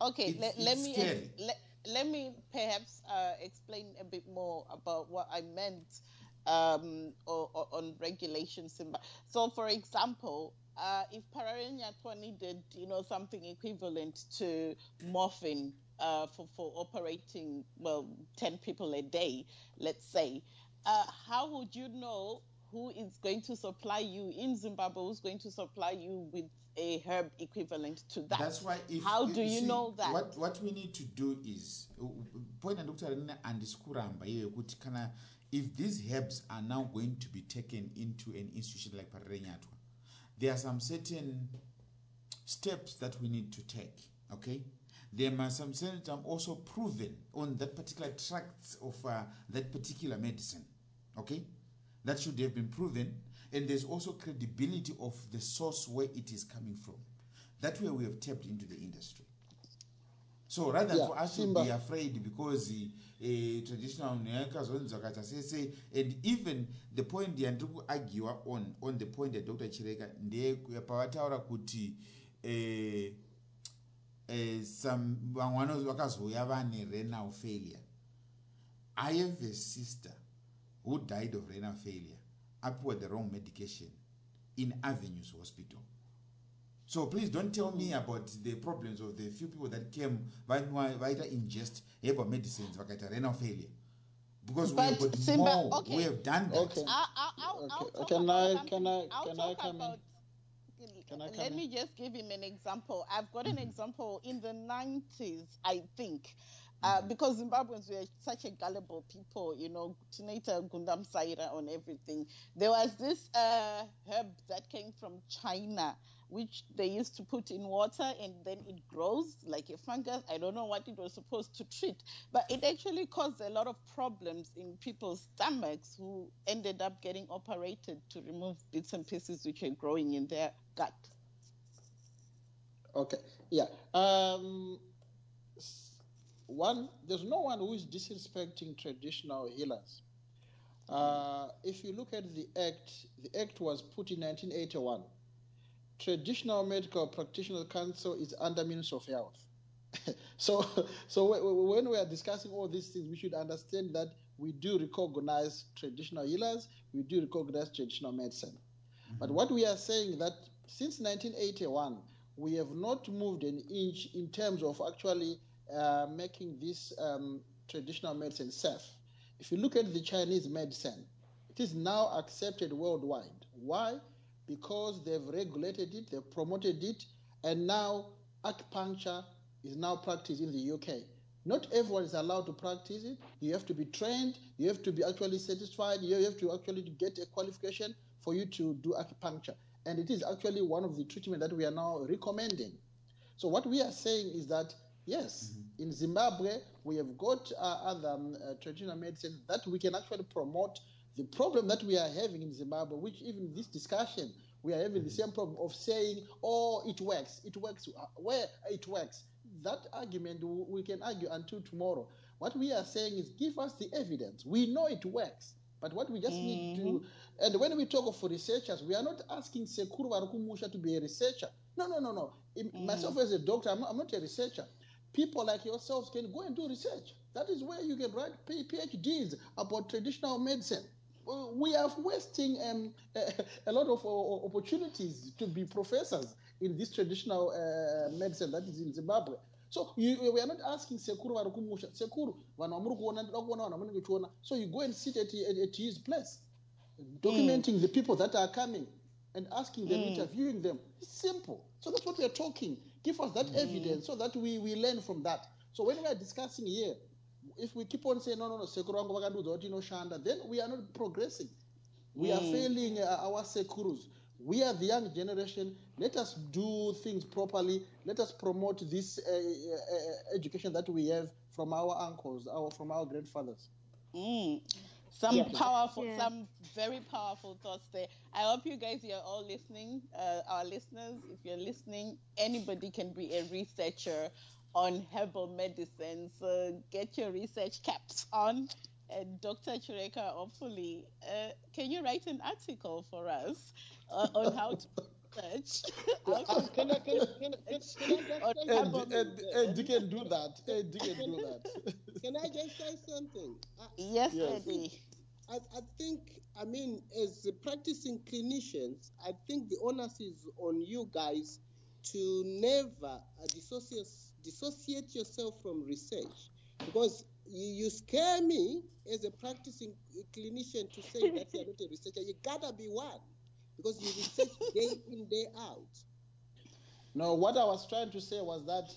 S1: okay
S4: it's,
S1: let, let me scary. let, let me perhaps uh, explain a bit more about what i meant um, or, or, on regulations so for example uh, if Parirenyatwa needed, you know, something equivalent to morphine uh, for, for operating, well, 10 people a day, let's say, uh, how would you know who is going to supply you in Zimbabwe, who's going to supply you with a herb equivalent to that?
S4: That's why. If,
S1: how do you,
S4: see,
S1: know that?
S4: What, what we need to do is, point and Dr. andiskuramba kuti kana if these herbs are now going to be taken into an institution like Parirenyatwa, there are some certain steps that we need to take okay? There must some certain also proven on that particular tract of uh, that particular medicine okay? That should have been proven. And there's also credibility of the source where it is coming from. That way we have tapped into the industry so rather yeah, for us Simba. to be afraid because uh, traditional nekazonzi zvakaita sese and even the point yandiri kuagiwa on on the point yadr chireka ndepavataura kuti uh, vamwe vakazouya vane renal failure i have a sister who died of renal failure apiwa the wrong medication in avenues hospital so please don't tell me about the problems of the few people that came vaita ingest herbal medicines vakaita renal failure because but we have got Simba, more okay. we have done that
S3: okay. I, I, okay. can I can I can I come
S1: about, in? Let me just give him an example. I've got an mm-hmm. example in the 90s, I think. Uh, mm-hmm. because Zimbabweans were such a gullible people, you know, Tinata Gundam Saira on everything. There was this uh, herb that came from China which they used to put in water and then it grows like a fungus. I don't know what it was supposed to treat, but it actually caused a lot of problems in people's stomachs who ended up getting operated to remove bits and pieces which are growing in their gut.
S3: Okay, yeah. Um, one, there's no one who is disrespecting traditional healers. Uh, if you look at the act, the act was put in 1981 Traditional Medical practitioner Council is under Ministry of Health. so, so when we are discussing all these things, we should understand that we do recognize traditional healers, we do recognize traditional medicine. Mm-hmm. But what we are saying that since 1981, we have not moved an inch in terms of actually uh, making this um, traditional medicine safe. If you look at the Chinese medicine, it is now accepted worldwide. Why? Because they've regulated it, they've promoted it, and now acupuncture is now practiced in the UK. Not everyone is allowed to practice it. You have to be trained. You have to be actually satisfied. You have to actually get a qualification for you to do acupuncture. And it is actually one of the treatment that we are now recommending. So what we are saying is that yes, mm-hmm. in Zimbabwe we have got uh, other um, uh, traditional medicine that we can actually promote. The problem that we are having in Zimbabwe, which even this discussion we are having mm-hmm. the same problem of saying, "Oh, it works, it works." Uh, where it works, that argument we can argue until tomorrow. What we are saying is give us the evidence. We know it works, but what we just mm-hmm. need to, mm-hmm. and when we talk of researchers, we are not asking Sekuru Varukumusha to be a researcher. No, no, no, no. Mm-hmm. Myself as a doctor, I'm I'm not a researcher. People like yourselves can go and do research. That is where you can write PhDs about traditional medicine we are wasting um, a, lot of uh, opportunities to be professors in this traditional uh, medicine that is in Zimbabwe. So you, we are not asking Sekuru varikumusha Sekuru vanhu vamuri kuona ndoda kuona vanhu vamunenge chiona. So you go and sit at, at, at his place, documenting mm. the people that are coming and asking them, mm. interviewing them. It's simple. So that's what we are talking. Give us that mm. evidence so that we, we learn from that. So when we are discussing here, if we keep on saying no no no sekuru vangu vakandiudza kuti inoshanda then we are not progressing we mm. are failing uh, our sekurus we are the young generation let us do things properly let us promote this uh, uh, education that we have from our uncles our from our grandfathers
S1: mm. some yeah. powerful yeah. some very powerful thoughts there i hope you guys are all listening uh, our listeners if you're listening anybody can be a researcher on herbal medicines. so get your research caps on and Dr. Chireka, hopefully, uh, can you write an article for us uh, on how to research?
S2: can I, can, can, can, can I
S3: just Ed, Ed, can do that. Ed, can do that.
S2: Can I just say something?
S1: I, yes, yes, Eddie.
S2: I, I think, I mean, as practicing clinicians, I think the onus is on you guys to never uh, dissociate, dissociate yourself from research because you, you scare me as a practicing clinician to say that you're not a researcher. You gotta be one because you research day in, day out.
S3: No, what I was trying to say was that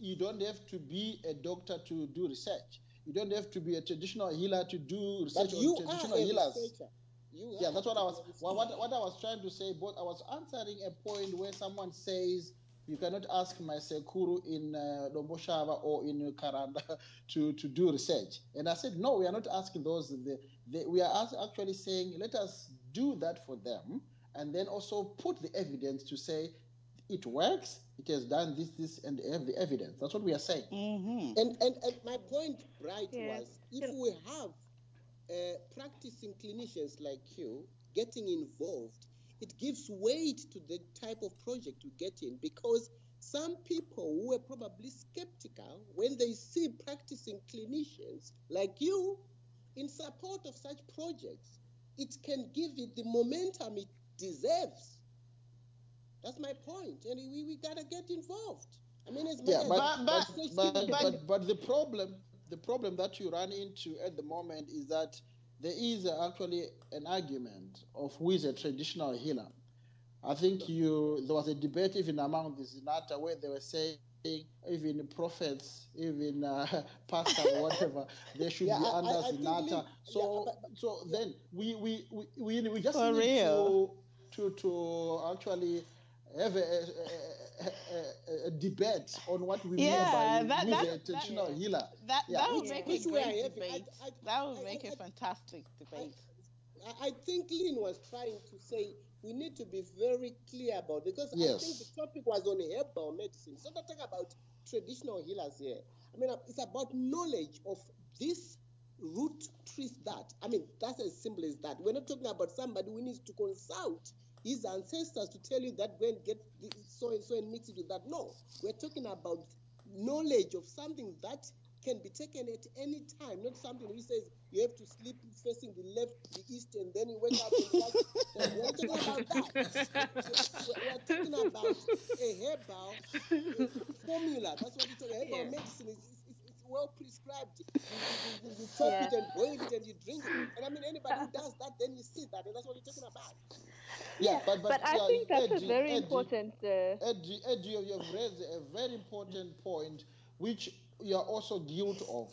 S3: you don't have to be a doctor to do research. You don't have to be a traditional healer to do research
S2: but you
S3: on traditional
S2: are a
S3: healers.
S2: Researcher. You
S3: yeah, that's what I was. What, what I was trying to say, but I was answering a point where someone says you cannot ask my Sekuru in uh, Domboshava or in Karanda to, to do research. And I said, no, we are not asking those. The, the, we are actually saying, let us do that for them and then also put the evidence to say it works, it has done this, this, and have the evidence. That's what we are saying.
S2: Mm-hmm. And, and, and my point, right, was if we have uh, practicing clinicians like you getting involved it gives weight to the type of project you get in because some people who were probably skeptical when they see practicing clinicians like you in support of such projects, it can give it the momentum it deserves. That's my point, and we, we gotta get involved. I mean, it's
S3: yeah, but, but, but, but, but the problem the problem that you run into at the moment is that there is actually an argument of who is a traditional healer. I think you there was a debate even among the ZINATHA where they were saying even prophets, even uh, pastors, whatever, they should yeah, be under I, I ZINATHA. So, yeah, but, so yeah. then we, we, we, we, just For need real. to, to, to actually have a, a, a, a, debate on what we
S1: yeah,
S3: mean by that, that, traditional
S1: that,
S3: healer.
S1: That, yeah. that would make a great debate. I, I, that would make a fantastic debate.
S2: I, think Lynn was trying to say we need to be very clear about because yes. I think the topic was on herbal medicine. So not talking about traditional healers here. I mean, it's about knowledge of this root trees that. I mean, that's as simple as that. We're not talking about somebody who needs to consult his ancestors to tell you that go and get so and so and mix it with that. No, we're talking about knowledge of something that can be taken at any time, not something which says you have to sleep facing the left, the east, and then you wake up and We're talking about that. We're talking about a herbal formula. That's what we're talking about. Herbal medicine is, is, is, well prescribed. You, you, you, you chop yeah. it and boil it and you drink it. And I mean, anybody who does that, then you see that, and that's what you're talking about.
S5: Yeah, but, but, but I think that's Eddie, a very Eddie, important. Uh...
S3: Eddie, Eddie, you have raised a very important point, which you are also guilty of.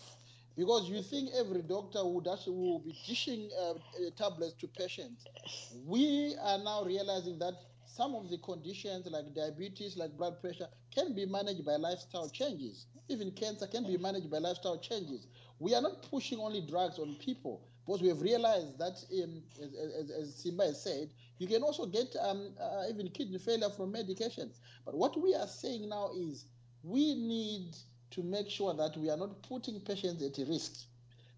S3: Because you think every doctor would actually will be dishing uh, uh, tablets to patients. We are now realizing that some of the conditions like diabetes, like blood pressure, can be managed by lifestyle changes. Even cancer can be managed by lifestyle changes. We are not pushing only drugs on people because we have realized that, um, as, as, as, Simba has said, you can also get um, uh, even kidney failure from medication. But what we are saying now is we need to make sure that we are not putting patients at risk.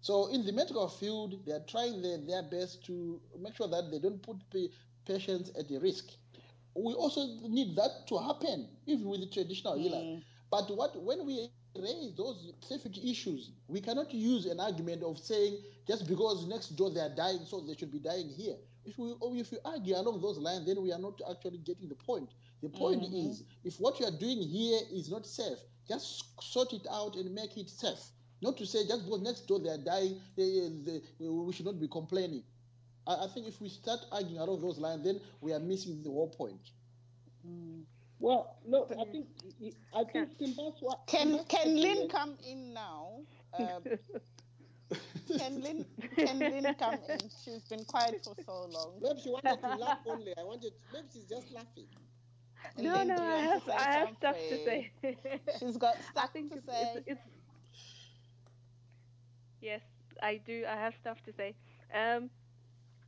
S3: So in the medical field, they are trying their, their best to make sure that they don't put patients at risk. We also need that to happen, even with the traditional mm. healer. But what when we raise those specific issues, we cannot use an argument of saying just because next door they are dying, so they should be dying here. If we if we argue along those lines, then we are not actually getting the point. The point mm-hmm. is, if what you are doing here is not safe, just sort it out and make it safe. Not to say just because next door they are dying, they, they, we should not be complaining. I, I, think if we start arguing along those lines, then we are missing the whole point.
S2: Mm. Well, no, I think I think Simba's
S1: Can Can Lynn come in now? Um, can Lynn Can Lynn come in? She's been quiet for so long.
S2: Maybe she wanted to laugh only. I wanted. Maybe she's just laughing.
S5: No, no, I have, I have stuff to say.
S1: She's got stuff I think to it's, say. It's, it's,
S5: yes, I do. I have stuff to say. Um,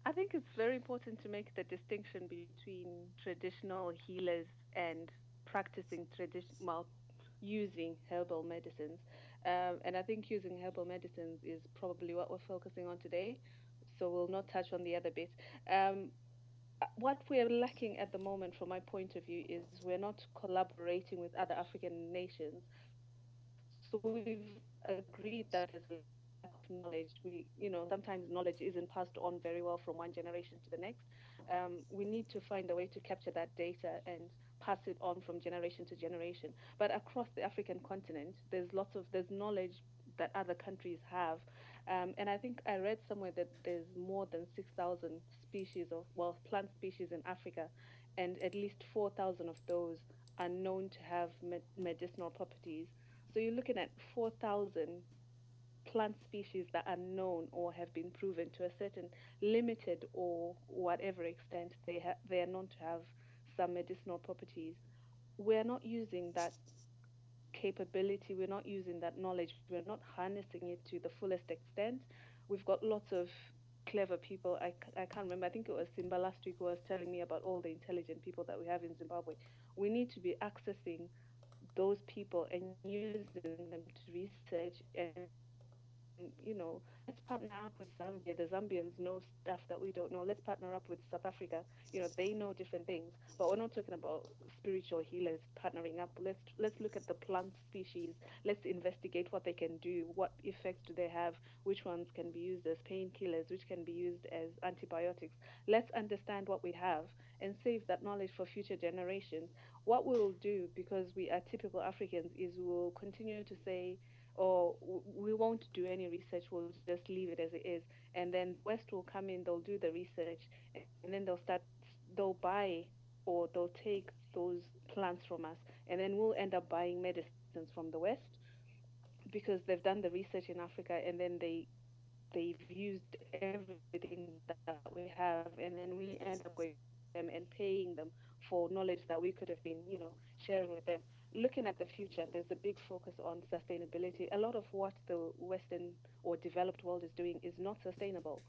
S5: I think it's very important to make the distinction between traditional healers and practicing traditional, using herbal medicines. Um, and I think using herbal medicines is probably what we're focusing on today. So we'll not touch on the other bit. Um, what we're lacking at the moment, from my point of view, is we're not collaborating with other African nations. So we've agreed that as knowledge, we, you know, sometimes knowledge isn't passed on very well from one generation to the next. Um, we need to find a way to capture that data and pass it on from generation to generation. But across the African continent, there's lots of there's knowledge that other countries have, um, and I think I read somewhere that there's more than 6,000 species of well plant species in Africa, and at least 4,000 of those are known to have med- medicinal properties. So you're looking at 4,000 plant species that are known or have been proven to a certain limited or whatever extent they ha- they are known to have some medicinal properties. We're not using that capability, we're not using that knowledge, we're not harnessing it to the fullest extent. We've got lots of clever people. I, I can't remember. I think it was Simba last week who was telling me about all the intelligent people that we have in Zimbabwe. We need to be accessing those people and using them to research and you know, let's partner up with Zambia. The Zambians know stuff that we don't know. Let's partner up with South Africa. You know, they know different things. But we're not talking about spiritual healers partnering up. Let's let's look at the plant species. Let's investigate what they can do. What effects do they have? Which ones can be used as painkillers? Which can be used as antibiotics? Let's understand what we have and save that knowledge for future generations. What we'll do, because we are typical Africans, is we'll continue to say or we won't do any research, we'll just leave it as it is. And then West will come in, they'll do the research, and then they'll start, they'll buy or they'll take those plants from us, and then we'll end up buying medicines from the West because they've done the research in Africa and then they they've used everything that we have, and then we end up with them and paying them for knowledge that we could have been, you know, sharing with them looking at the future, there's a big focus on sustainability. A lot of what the Western or developed world is doing is not sustainable.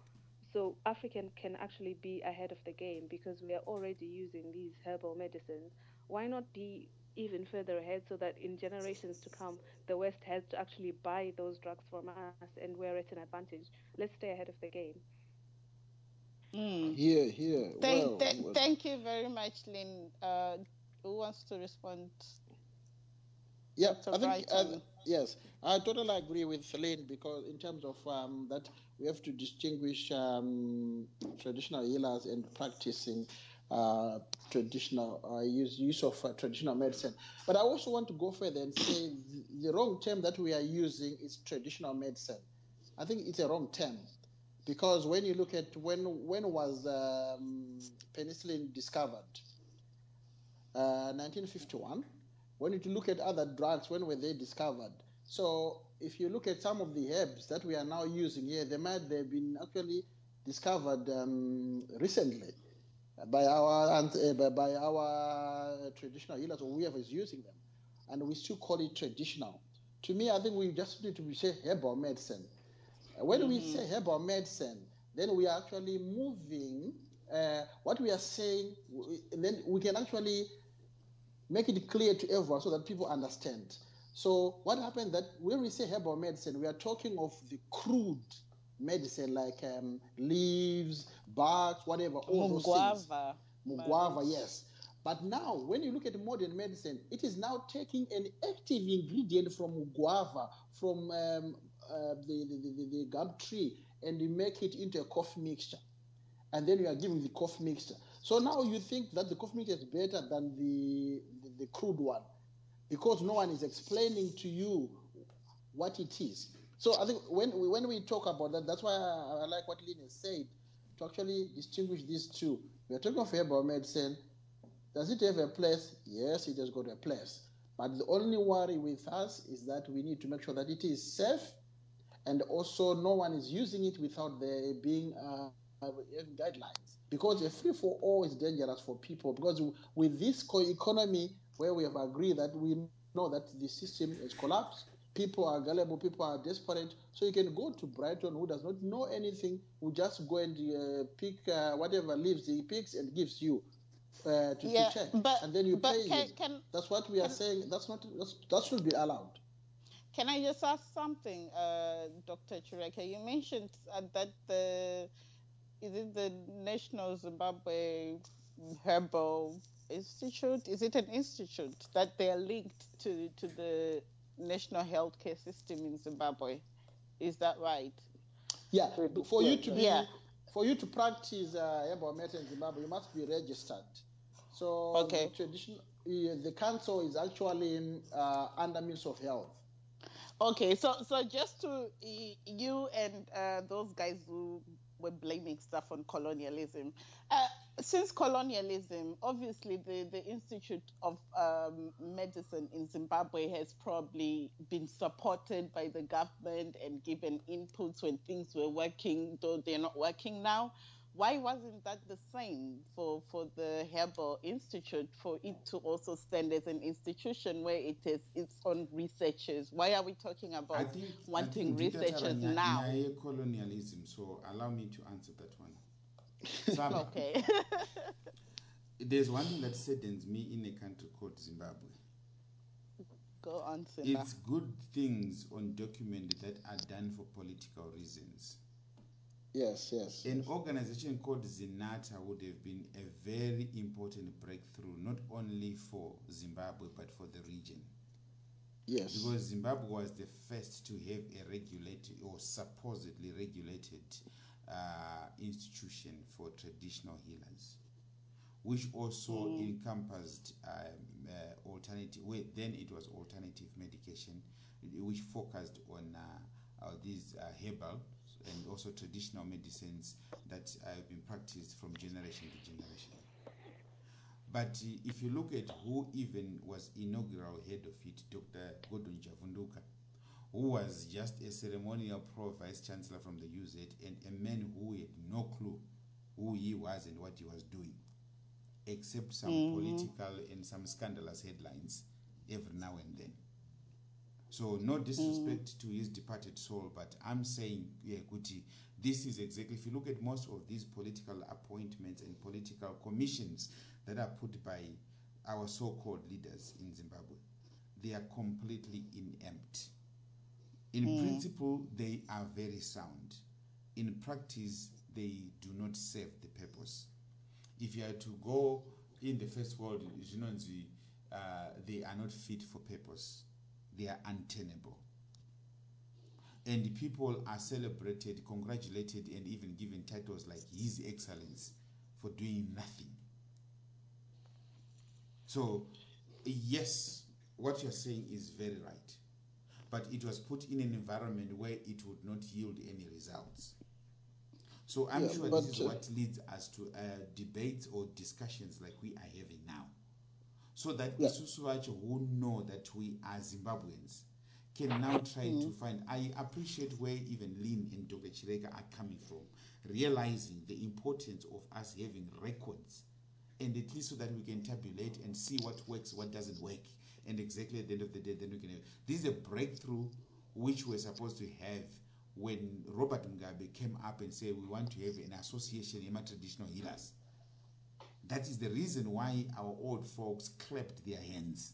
S5: So African can actually be ahead of the game because we are already using these herbal medicines. Why not be even further ahead so that in generations to come, the West has to actually buy those drugs from us and we're at an advantage? Let's stay ahead of the game.
S3: Mm. Here, here.
S1: Thank, well, th- thank you very much, Lynn. Uh, who wants to respond?
S3: Yeah, I think uh, yes, I totally agree with Lynn because in terms of um, that we have to distinguish um, traditional healers and practicing uh, traditional uh, use use of uh, traditional medicine. But I also want to go further and say the, the wrong term that we are using is traditional medicine. I think it's a wrong term because when you look at when when was um, penicillin discovered, 1951. Uh, when you look at other drugs, when were they discovered? So if you look at some of the herbs that we are now using here, they might they've been actually discovered um, recently by our uh, by our traditional healers or whoever is using them, and we still call it traditional. To me, I think we just need to say herbal medicine. When mm-hmm. we say herbal medicine, then we are actually moving. Uh, what we are saying, then we can actually make it clear to everyone so that people understand. So what happened that when we say herbal medicine, we are talking of the crude medicine like um, leaves, bark, whatever, all those things. Muguava, yes. But now, when you look at modern medicine, it is now taking an active ingredient from guava, from um, uh, the, the, the, the gum tree, and you make it into a coffee mixture. And then you are giving the coffee mixture. So now you think that the coffee mixture is better than the, the, the crude one because no one is explaining to you what it is. So I think when we, when we talk about that, that's why I, I like what Lynn has said to actually distinguish these two. We are talking of herbal medicine. Does it have a place? Yes, it has got a place. But the only worry with us is that we need to make sure that it is safe and also no one is using it without there being uh, guidelines. Because a free for all is dangerous for people. Because with this co- economy where we have agreed that we know that the system has collapsed, people are gullible, people are desperate. So you can go to Brighton, who does not know anything, who just go and uh, pick uh, whatever leaves he picks and gives you. Uh, to, yeah, to check,
S1: but,
S3: and then you pay.
S1: Can, can,
S3: that's what we are can, saying. That's not. That's, that should be allowed.
S1: Can I just ask something, uh, Dr. Chireka? You mentioned uh, that the is it the National Zimbabwe Herbal Institute? Is it an institute that they are linked to to the national healthcare system in Zimbabwe? Is that right?
S3: Yeah. For you to be, yeah. for you to practice uh, herbal medicine in Zimbabwe, you must be registered. So
S1: okay.
S3: the tradition, uh, the council is actually in, uh, under Ministry of Health.
S1: Okay, so so just to you and uh, those guys who were blaming stuff on colonialism. Uh, since colonialism, obviously the, the Institute of um, Medicine in Zimbabwe has probably been supported by the government and given inputs when things were working, though they're not working now. Why wasn't that the same for, for the Herbal Institute, for it to also stand as an institution where it has its own researchers? Why are we talking about I think, wanting I think researchers now?
S4: colonialism, so allow me to answer that one.
S1: okay.
S4: There's one thing that saddens me in a country called Zimbabwe.
S1: Go on, Simba.
S4: It's good things on document that are done for political reasons.
S3: Yes, yes.
S4: An organization called ZINATHA would have been a very important breakthrough, not only for Zimbabwe, but for the region.
S3: Yes.
S4: Because Zimbabwe was the first to have a regulated or supposedly regulated uh, institution for traditional healers, which also mm. encompassed um, uh, alternative, well, then it was alternative medication, which focused on uh, these uh, herbal and also traditional medicines that have been practiced from generation to generation. But if you look at who even was inaugural head of it, Dr. Gordon Chavunduka, who was just a ceremonial pro vice chancellor from the UZ and a man who had no clue who he was and what he was doing, except some mm-hmm. political and some scandalous headlines every now and then. So no disrespect mm. to his departed soul, but I'm saying, yeah, Kuti, this is exactly, if you look at most of these political appointments and political commissions that are put by our so-called leaders in Zimbabwe, they are completely inept. In mm. principle, they are very sound. In practice, they do not serve the purpose. If you are to go in the first world, you know, uh, they are not fit for purpose. They are untenable. And people are celebrated, congratulated, and even given titles like His Excellence for doing nothing. So, yes, what you're saying is very right. But it was put in an environment where it would not yield any results. So I'm
S3: Yeah,
S4: sure this is
S3: uh,
S4: what leads us to uh, debates or discussions like we are having now. So that
S3: Yeah.
S4: Isusuacho who know that we are Zimbabweans can now try to mm. find. I appreciate where even Lynn and Dr. Chireka are coming from, realizing the importance of us having records and at least so that we can tabulate and see what works, what doesn't work. And exactly at the end of the day, then we can have. This is a breakthrough which we're supposed to have when Robert Mugabe came up and said we want to have an association of traditional healers. That is the reason why our old folks clapped their hands.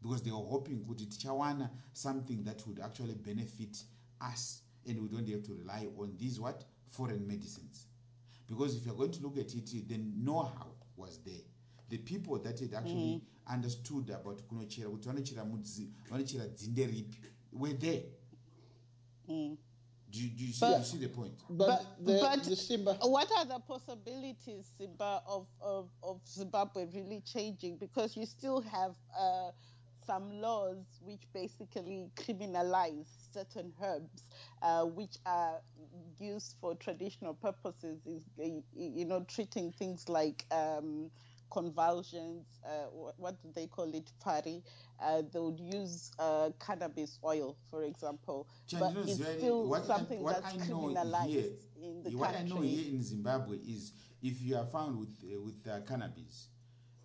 S4: Because they were hoping could it chawana something that would actually benefit us and we don't have to rely on these what? Foreign medicines. Because if you're going to look at it the know-how was there. The people that had actually mm-hmm. understood about kunochera kuti vanochera dzinde ripi were there mm. Do, you- do you see,
S1: But-
S4: you see the point
S3: But,
S1: But-
S3: the,
S1: but-
S3: the Simba.
S1: What are the possibilities, Simba, of, of, of Zimbabwe really changing? Because you still have uh, some laws which basically criminalize certain herbs, uh, which are used for traditional purposes. Is you know treating things like um, convulsions. Uh, what, what do they call it? Pari. Uh, they would use uh, cannabis oil, for example, but it's still
S4: what I-
S1: something
S4: what
S1: that's
S4: I know
S1: criminalized
S4: here-
S1: in the
S4: what
S1: country.
S4: I know here in Zimbabwe is if you are found with uh, with uh, cannabis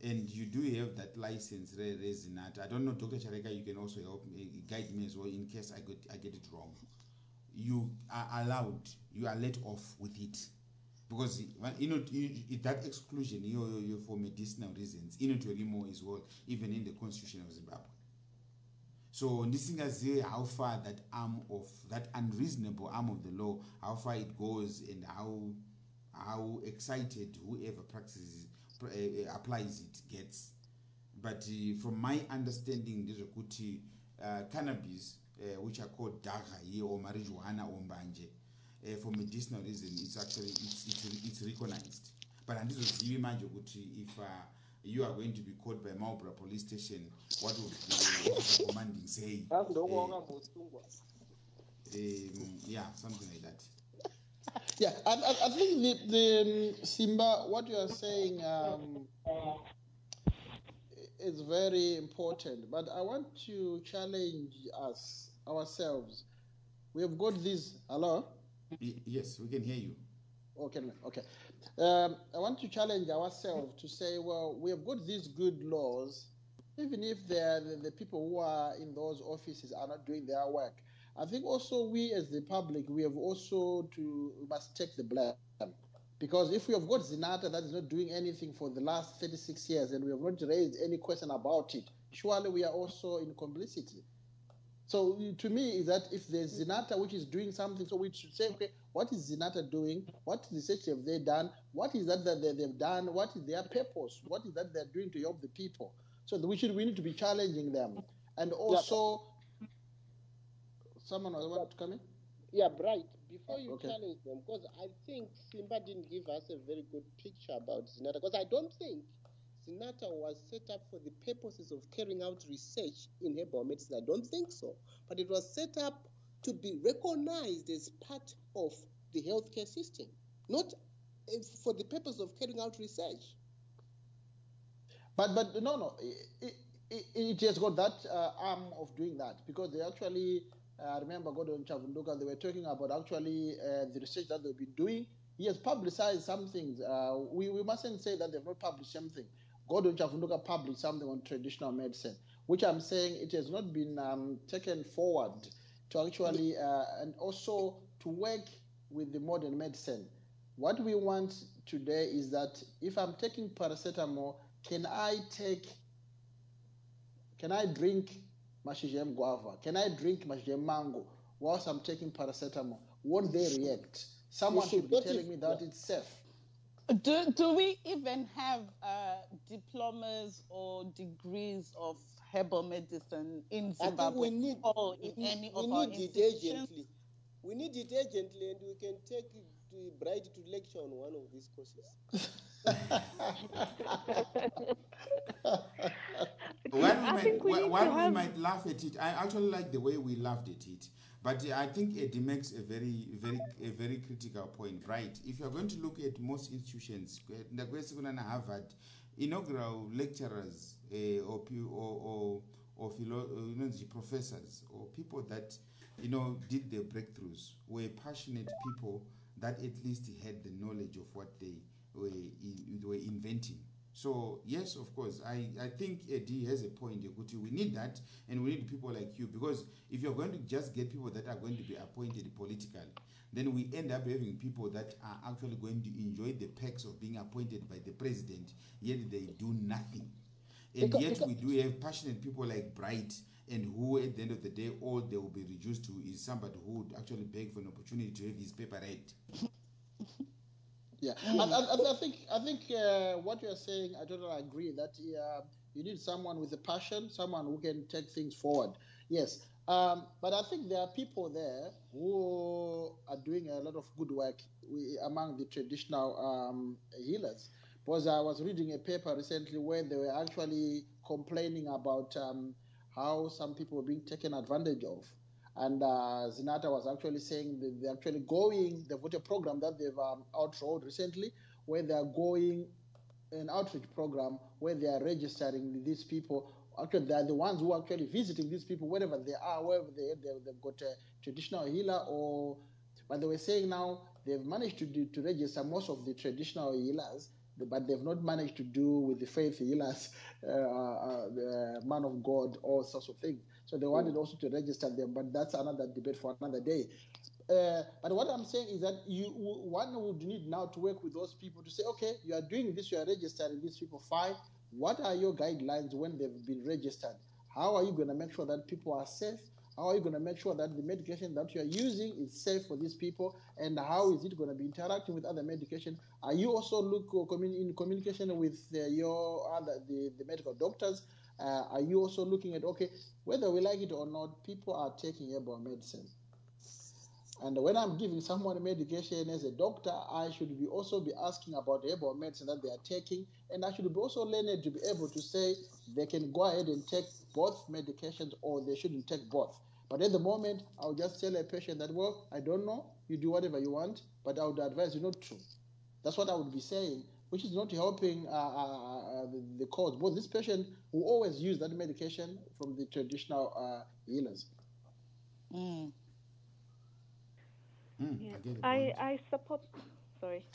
S4: and you do have that license re- resinat, I don't know, Dr. Chireka, you can also help me, guide me as well in case I get I get it wrong. You are allowed, you are let off with it. Because you know that exclusion for medicinal reasons, you know to remove as well, even in the constitution of Zimbabwe. So ndisingazivi how far that arm of that unreasonable arm of the law, how far it goes and how how excited whoever practices uh, applies it gets. But uh, from my understanding, ndezvekuti uh, cannabis, uh, which are called dagga here or marijuana or mbanje, uh, for medicinal reason, it's actually it's, it's, it's recognized. But handizozivi manje kuti if uh, you are going to be caught by Marlborough police station, what would the officer commanding say?
S2: asi ndoko
S4: Uh,
S2: wakambosungwa
S4: um, yeah, something like that.
S3: Yeah, I, I, I think the, the um, Simba, what you are saying um, is very important. But I want to challenge us ourselves. We have got this. Hello.
S4: Yes, we can hear you.
S3: Okay, okay. Um, I want to challenge ourselves to say, well, we have got these good laws, even if the, the people who are in those offices are not doing their work. I think also we as the public, we have also to must take the blame. Because if we have got ZINATHA that is not doing anything for the last 36 years and we have not raised any question about it, surely we are also in complicity. So uh, to me, is that if there's ZINATHA which is doing something, so we should say, okay, what is ZINATHA doing? What research have they done? What is that that they, they've done? What is their purpose? What is that they're doing to help the people? So we should we need to be challenging them, and also someone was want to come in.
S2: Yeah, Bright, before you
S3: Okay.
S2: challenge them, because I think Simba didn't give us a very good picture about ZINATHA, because I don't think ZINATHA was set up for the purposes of carrying out research in herbal medicine. I don't think so. But it was set up to be recognized as part of the healthcare system, not for the purpose of carrying out research.
S3: But but no no, it, it, it has got that uh, arm of doing that because they actually. Uh, I remember Gordon Chavunduka, they were talking about actually uh, the research that they've been doing. He has publicized some things. Uh, we, we mustn't say that they've not published something. Gordon Chavunduka published something on traditional medicine, which I'm saying it has not been um, taken forward to actually, uh, and also to work with the modern medicine. What we want today is that if I'm taking paracetamol, can I take, can I drink Mashigem guava? Can I drink Mashigem mango whilst I'm taking paracetamol? Won't they react? someone should be telling me that it's safe.
S1: Do, do we even have uh, diplomas or degrees of herbal medicine in Zimbabwe
S2: we need
S1: or in
S2: we,
S1: any
S2: we
S1: of our
S2: it
S1: institutions?
S2: urgently. We need it urgently, and we can take the bride to lecture on one of these courses.
S4: One
S5: I
S4: we,
S5: think
S4: might,
S5: we
S4: one one we
S5: have-
S4: might laugh at it. I actually like the way we laughed at it. But I think Eddie makes a very, very, a very critical point. Right? If you are going to look at most institutions, Ndagwesikuna Harvard, inaugural lecturers uh, or, or, or, or professors or people that you know did the breakthroughs were passionate people that at least had the knowledge of what they were, in, were inventing. So yes, of course, I, I think Eddie has a point. Yekuti. We need that, and we need people like you because if you're going to just get people that are going to be appointed politically, then we end up having people that are actually going to enjoy the perks of being appointed by the president, yet they do nothing. And
S2: Because-
S4: yet
S2: because-
S4: we do have passionate people like Bright, and who at the end of the day, all they will be reduced to is somebody who would actually beg for an opportunity to have his paper read.
S3: Yeah, I, I, I think I think uh, what you are saying, I totally agree that uh, you need someone with a passion, someone who can take things forward. Yes, um, but I think there are people there who are doing a lot of good work among the traditional um, healers. Because I was reading a paper recently where they were actually complaining about um, how some people were being taken advantage of. And uh, ZINATHA was actually saying that they're actually going, they've got a program that they've um, outrolled recently where they're going, an outreach program where they are registering these people. Actually, they're the ones who are actually visiting these people wherever they are, wherever they, they, they've got a traditional healer or, but they were saying now they've managed to do, to register most of the traditional healers, but they've not managed to do with the faith healers, uh, uh, the man of God, all sorts of things. So they wanted also to register them, but that's another debate for another day. Uh, but what I'm saying is that you one would need now to work with those people to say, okay, you are doing this, you are registering these people, fine. What are your guidelines when they've been registered? How are you going to make sure that people are safe? How are you going to make sure that the medication that you are using is safe for these people? And how is it going to be interacting with other medication? Are you also look uh, in communication with uh, your other the, the medical doctors? Uh, are you also looking at okay whether we like it or not? People are taking herbal medicine. And when I'm giving someone medication as a doctor, I should be also be asking about herbal medicine that they are taking, and I should be also learned to be able to say they can go ahead and take both medications or they shouldn't take both. But at the moment, I'll just tell a patient that, well, I don't know, you do whatever you want, but I would advise you not to. That's what I would be saying, which is not helping uh, uh, uh, the, the cause. But this patient will always use that medication from the traditional uh, healers.
S1: Mm.
S4: Mm,
S5: Yeah.
S4: I
S5: I. I support, sorry,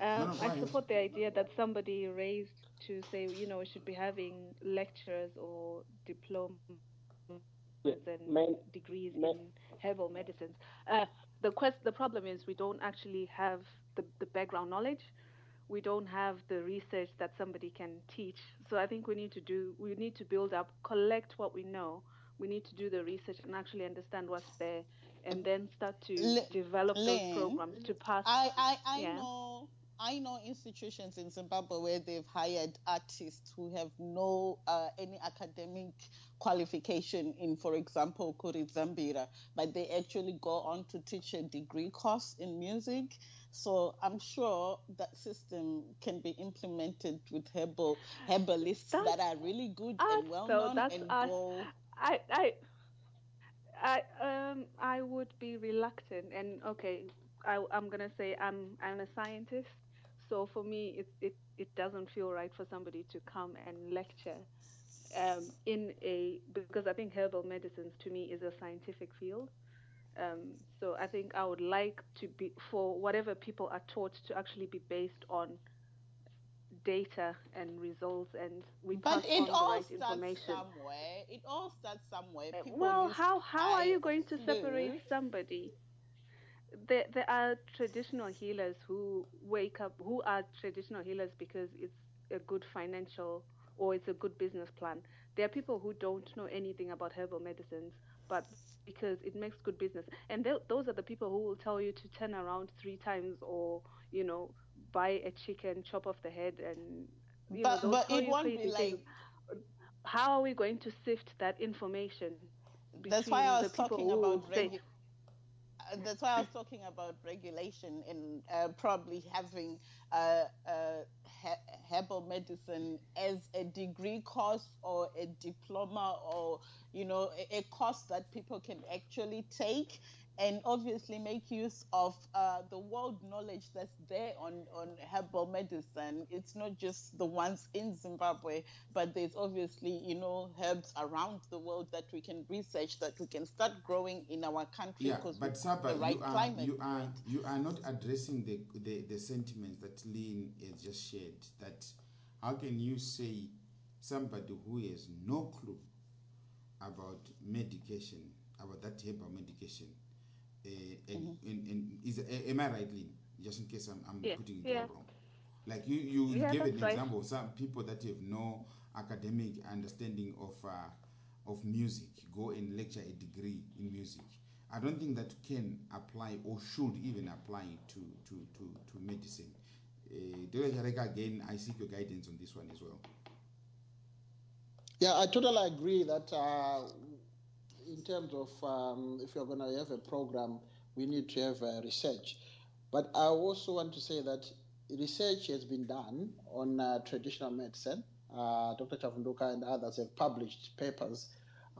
S5: um,
S4: no, go
S5: I support the idea that somebody raised to say, you know, we should be having lectures or diplomas and
S2: my-
S5: degrees
S2: my-
S5: in herbal medicines. Uh, the quest, the problem is we don't actually have the, the background knowledge. We don't have the research that somebody can teach. So I think we need to do, we need to build up, collect what we know. We need to do the research and actually understand what's there, and then start to
S1: Le-
S5: develop those programs to pass.
S1: I I, I
S5: Yeah.
S1: know I know institutions in Zimbabwe where they've hired artists who have no uh, any academic qualification in, for example, Kuri Zambira, but they actually go on to teach a degree course in music. So I'm sure that system can be implemented with herbal herbalists
S5: That's
S1: that are really good
S5: us,
S1: and well known and
S5: us.
S1: go.
S5: I I I um I would be reluctant and okay I I'm gonna say I'm I'm a scientist so for me it it, it doesn't feel right for somebody to come and lecture um in a because I think herbal medicines to me is a scientific field um so I think I would like to be for whatever people are taught to actually be based on data and results and we
S1: But it
S5: on the
S1: all
S5: right
S1: starts
S5: information
S1: somewhere. It all starts somewhere.
S5: Uh,
S1: People
S5: well, how how are you going to separate somebody? There there are traditional healers who wake up who are traditional healers because it's a good financial or it's a good business plan. There are people who don't know anything about herbal medicines, but because it makes good business. And th- those are the people who will tell you to turn around three times or, you know, buy a chicken, chop off the head, and, you
S1: but
S5: know,
S1: but it won't be like.
S5: How are we going to sift that information?
S1: that's why I was talking about regu- uh, that's why I was talking about regulation and uh, probably having uh, uh, herbal medicine as a degree course or a diploma or you know a, a course that people can actually take and obviously make use of uh, the world knowledge that's there on, on herbal medicine. It's not just the ones in Zimbabwe, but there's obviously, you know, herbs around the world that we can research, that we can start growing in our country
S4: Yeah,
S1: because
S4: but
S1: the
S4: Saba,
S1: right
S4: you are
S1: climate.
S4: you are you are not addressing the, the the sentiments that Lynn has just shared. That how can you say somebody who has no clue about medication, about that herbal medication, uh, and,
S1: Mm-hmm.
S4: and, and is am I right, Lynn? Just in case I'm, I'm
S5: Yeah,
S4: putting it
S5: yeah.
S4: all wrong. Like you you
S5: Yeah,
S4: gave an
S5: right.
S4: example of some people that have no academic understanding of uh, of music go and lecture a degree in music. I don't think that can apply or should even apply to to to, to medicine. Uh, Dr. Chireka, again, I seek your guidance on this one as well.
S3: Yeah, I totally agree that uh, in terms of um, if you're going to have a program, we need to have uh, research. But I also want to say that research has been done on uh, traditional medicine. Uh, Dr. Chavunduka and others have published papers,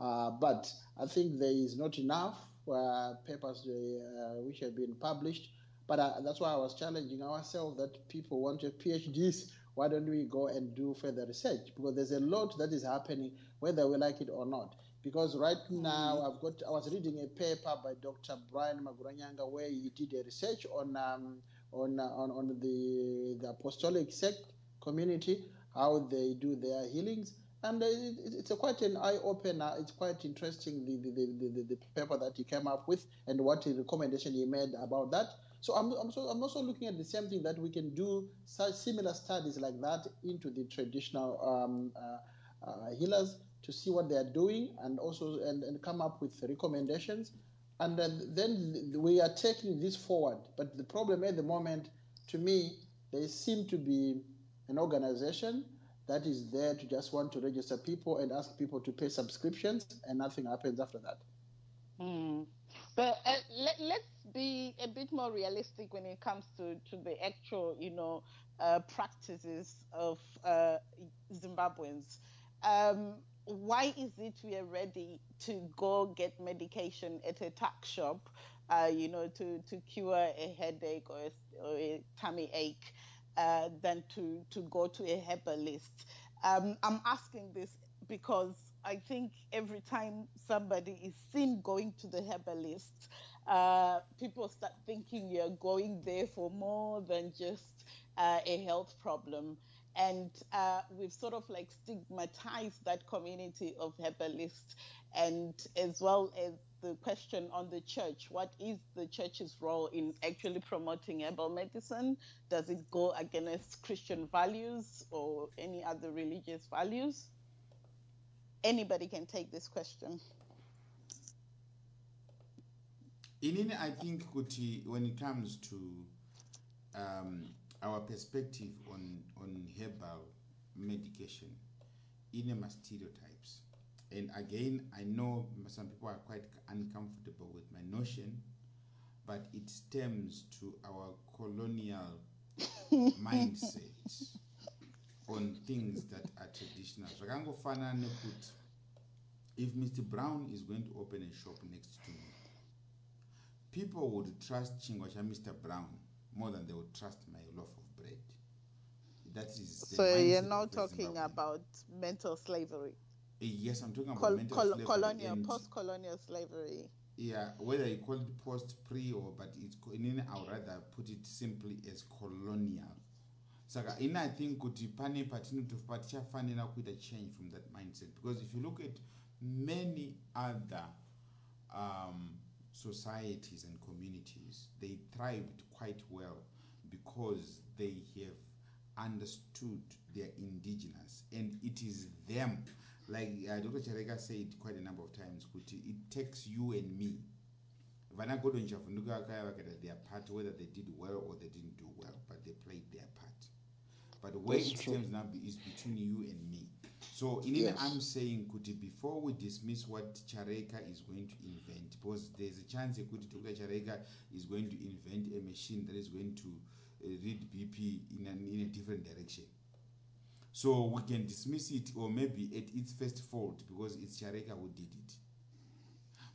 S3: uh, but I think there is not enough uh, papers uh, which have been published. But that's why I was challenging ourselves that people want to PhDs. Why don't we go and do further research? Because there's a lot that is happening, whether we like it or not. Because right now, I've got I was reading a paper by Dr. Brian Maguranyanga where he did a research on um, on, uh, on on the the apostolic sect community, how they do their healings, and it, it's a quite an eye opener. It's quite interesting the the, the, the the paper that he came up with and what the recommendation he made about that. So I'm, I'm, so, I'm also looking at the same thing that we can do such similar studies like that into the traditional um, uh, uh, healers to see what they are doing and also and, and come up with recommendations. And then, then we are taking this forward. But the problem at the moment, to me, they seem to be an organization that is there to just want to register people and ask people to pay subscriptions, and nothing happens after that.
S1: Mm. But uh, let, let's be a bit more realistic when it comes to, to the actual, you know, uh, practices of uh, Zimbabweans. Um, why is it we are ready to go get medication at a tuck shop, uh, you know, to, to cure a headache or a, or a tummy ache, uh, than to, to go to a herbalist? Um, I'm asking this because I think every time somebody is seen going to the herbalist, uh, people start thinking you're going there for more than just uh, a health problem. And uh, we've sort of like stigmatized that community of herbalists, and as well as the question on the church what is the church's role in actually promoting herbal medicine? Does it go against Christian values or any other religious values? Anybody can take this question.
S4: Inini, I think kuti when it comes to um, our perspective on, on herbal medication, in stereotypes. And again, I know some people are quite uncomfortable with my notion, but it stems to our colonial mindset on things that are traditional. Zvakangofana nekuti if Mr. Brown is going to open a shop next to me, people would trust chingwa cha Mr. Brown more than they would trust my loaf of bread. That is.
S1: So you're now talking about mental slavery,
S4: Yes, I'm talking about
S1: Col-
S4: mental
S1: col-
S4: slavery
S1: colonial, post-colonial slavery.
S4: Yeah, whether you call it post, pre, or but it's I would rather put it simply as colonial. Saka in I think kuti pane patinotofa tichafanira kuita change from that mindset because if you look at many other um, societies and communities, they thrived quite well because they have understood their indigenous and it is them like uh, Dr. Chireka said quite a number of times, kuti it takes you and me. Vana Godwin Chavunduka Akaya Vakada, their part, whether they did well or they didn't do well, but they played their part. But where
S3: That's
S4: it
S3: true.
S4: stems now is between you and me. So in
S3: Yes.
S4: it, I'm saying, kuti before we dismiss what Chireka is going to invent, because there's a chance kuti Dr. Chireka is going to invent a machine that is going to uh, read BP in, an, in a different direction. So we can dismiss it, or maybe at its first fault, because it's Chireka who did it.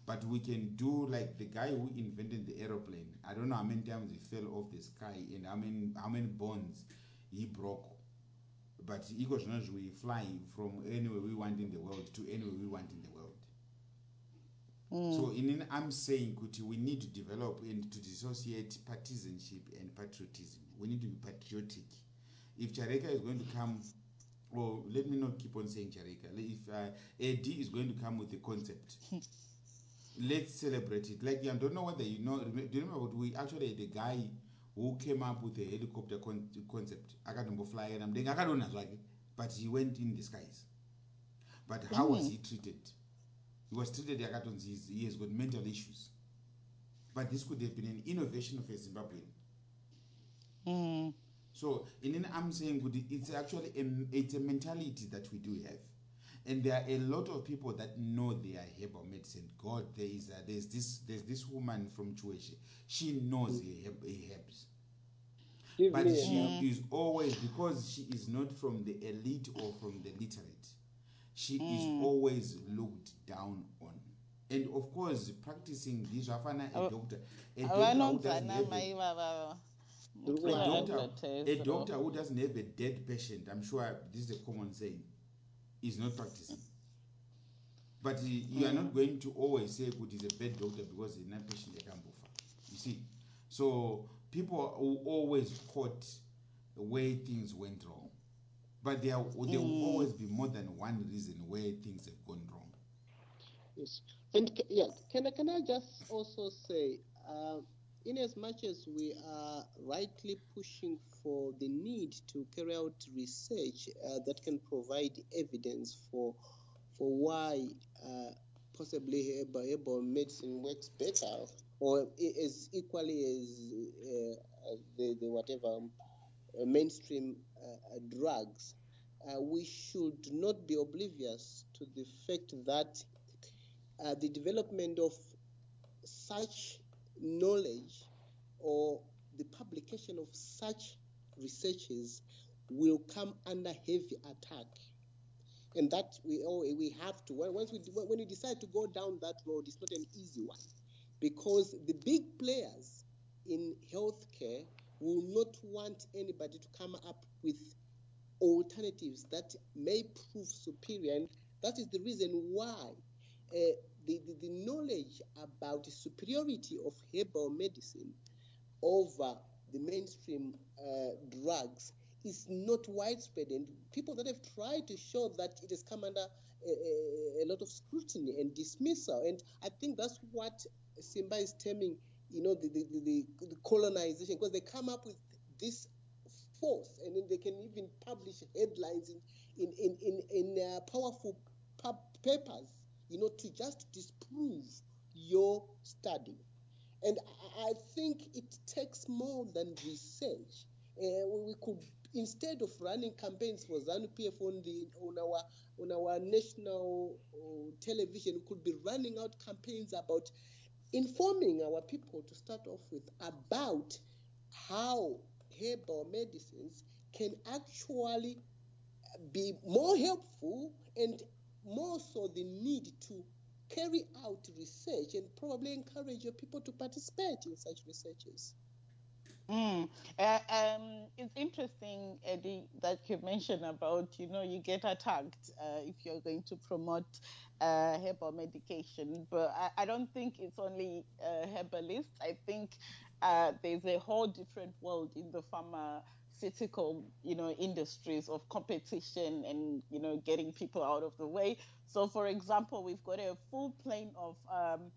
S4: But we can do like the guy who invented the aeroplane. I don't know how many times he fell off the sky and how many how many bones he broke. But equals we fly from anywhere we want in the world to anywhere we want in the world. So in I'm saying Kuti, we need to develop and to dissociate partisanship and patriotism. We need to be patriotic. If Chireka is going to come, or let me not keep on saying Chireka, if uh, AD is going to come with a concept, let's celebrate it. Like I don't know whether you know. Do you remember what we actually had a guy who came up with a helicopter con- concept? Akatombo and I'm doing akadona zvake, but he went in the skies. But how was he treated? He was treated akatonzi he has got mental issues. But this could have been an innovation of a Zimbabwean.
S1: Mm.
S4: So in an I'm saying good, it's actually a, it's a mentality that we do have. And there are a lot of people that know they are herbal medicine. God, there is a, there's this there's this woman from Chueche. She knows mm. her, herb- her herbs.
S2: Give
S4: But she
S2: help.
S4: is always because she is not from the elite or from the literate. She is always looked down on. And of course, practicing this, Rafana, a
S1: Oh,
S4: doctor, a doctor who doesn't have a,
S1: mai vava.
S2: A
S4: a doctor, a doctor who doesn't have a dead patient, I'm sure this is a common saying, is not practicing. But you are not going to always say good is a bad doctor because he's not patient they can You see, so people will always quote the way things went wrong, but there there will always be more than one reason where things have gone wrong.
S2: Yes. And yeah, can I, can I just also say, uh, in as much as we are rightly pushing for the need to carry out research uh, that can provide evidence for for why uh, possibly herbal, medicine works better or i- as equally as uh, the, the whatever uh, mainstream uh, drugs, uh, we should not be oblivious to the fact that the development of such knowledge or the publication of such researches will come under heavy attack. And that we all we have to once we when we decide to go down that road it's not an easy one. Because the big players in healthcare will not want anybody to come up with alternatives that may prove superior. And that is the reason why uh, the, the, the knowledge about the superiority of herbal medicine over the mainstream uh, drugs is not widespread. And people that have tried to show that it has come under a, a, a lot of scrutiny and dismissal. And i think that's what simba is terming you know the, the, the, the, colonization because they come up with this force and then they can even publish headlines in in in, in, in uh, powerful papers you know to just disprove your study and I, think it takes more than research. Uh, we could instead of running campaigns for ZANU PF on the on our on our national uh, television, we could be running out campaigns about informing our people to start off with about how herbal medicines can actually be more helpful and more so the need to carry out research and probably encourage your people to participate in such researches.
S1: Mm. Uh, um, it's interesting, Eddie, that you mentioned about, you know, you get attacked uh, if you're going to promote uh, herbal medication. But I, I don't think it's only uh, herbalists. I think uh, there's a whole different world in the pharmaceutical, you know, industries of competition and, you know, getting people out of the way. So, for example, we've got a full plane of um,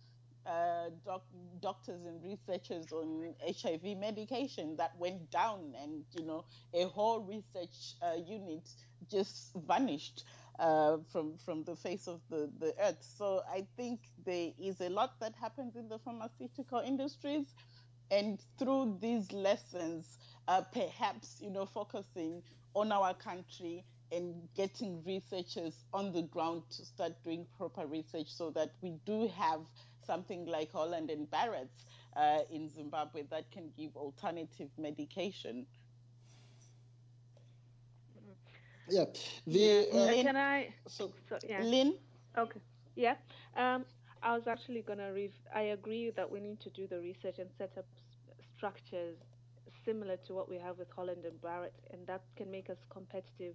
S1: uh, doc- doctors and researchers on HIV medication that went down, and you know a whole research uh, unit just vanished. uh, from from the face of the, the earth. So I think there is a lot that happens in the pharmaceutical industries, and through these lessons, uh, perhaps you know focusing on our country and getting researchers on the ground to start doing proper research so that we do have something like Holland and Barrett's uh, in Zimbabwe that can give alternative medication.
S3: Yeah. The
S5: uh,
S1: Lynn,
S5: can I?
S3: so
S5: So, yeah.
S1: Lynn,
S5: Okay. Yeah. Um, I was actually gonna. Re- I agree that we need to do the research and set up structures similar to what we have with Holland and Barrett, and that can make us competitive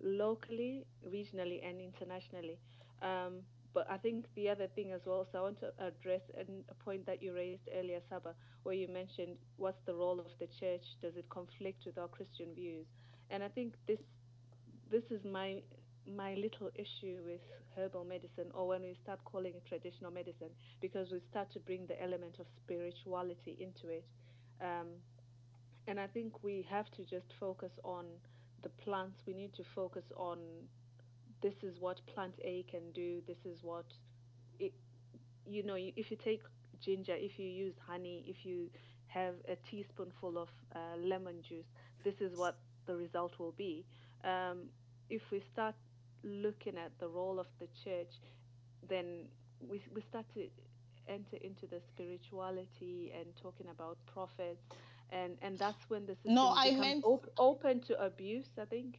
S5: locally, regionally, and internationally. Um, but I think the other thing as well, so I want to address a point that you raised earlier, Saba, where you mentioned what's the role of the church? Does it conflict with our Christian views? And I think this this is my my little issue with herbal medicine or when we start calling it traditional medicine because we start to bring the element of spirituality into it um, and i think we have to just focus on the plants. We need to focus on this is what plant a can do. This is what it you know if you take ginger if you use honey if you have a teaspoonful of uh, lemon juice this is what the result will be. Um, if we start looking at the role of the church, then we, we start to enter into the spirituality and talking about prophets, and, and that's when the system
S1: No, I
S5: becomes
S1: meant-
S5: op- open to abuse. I think.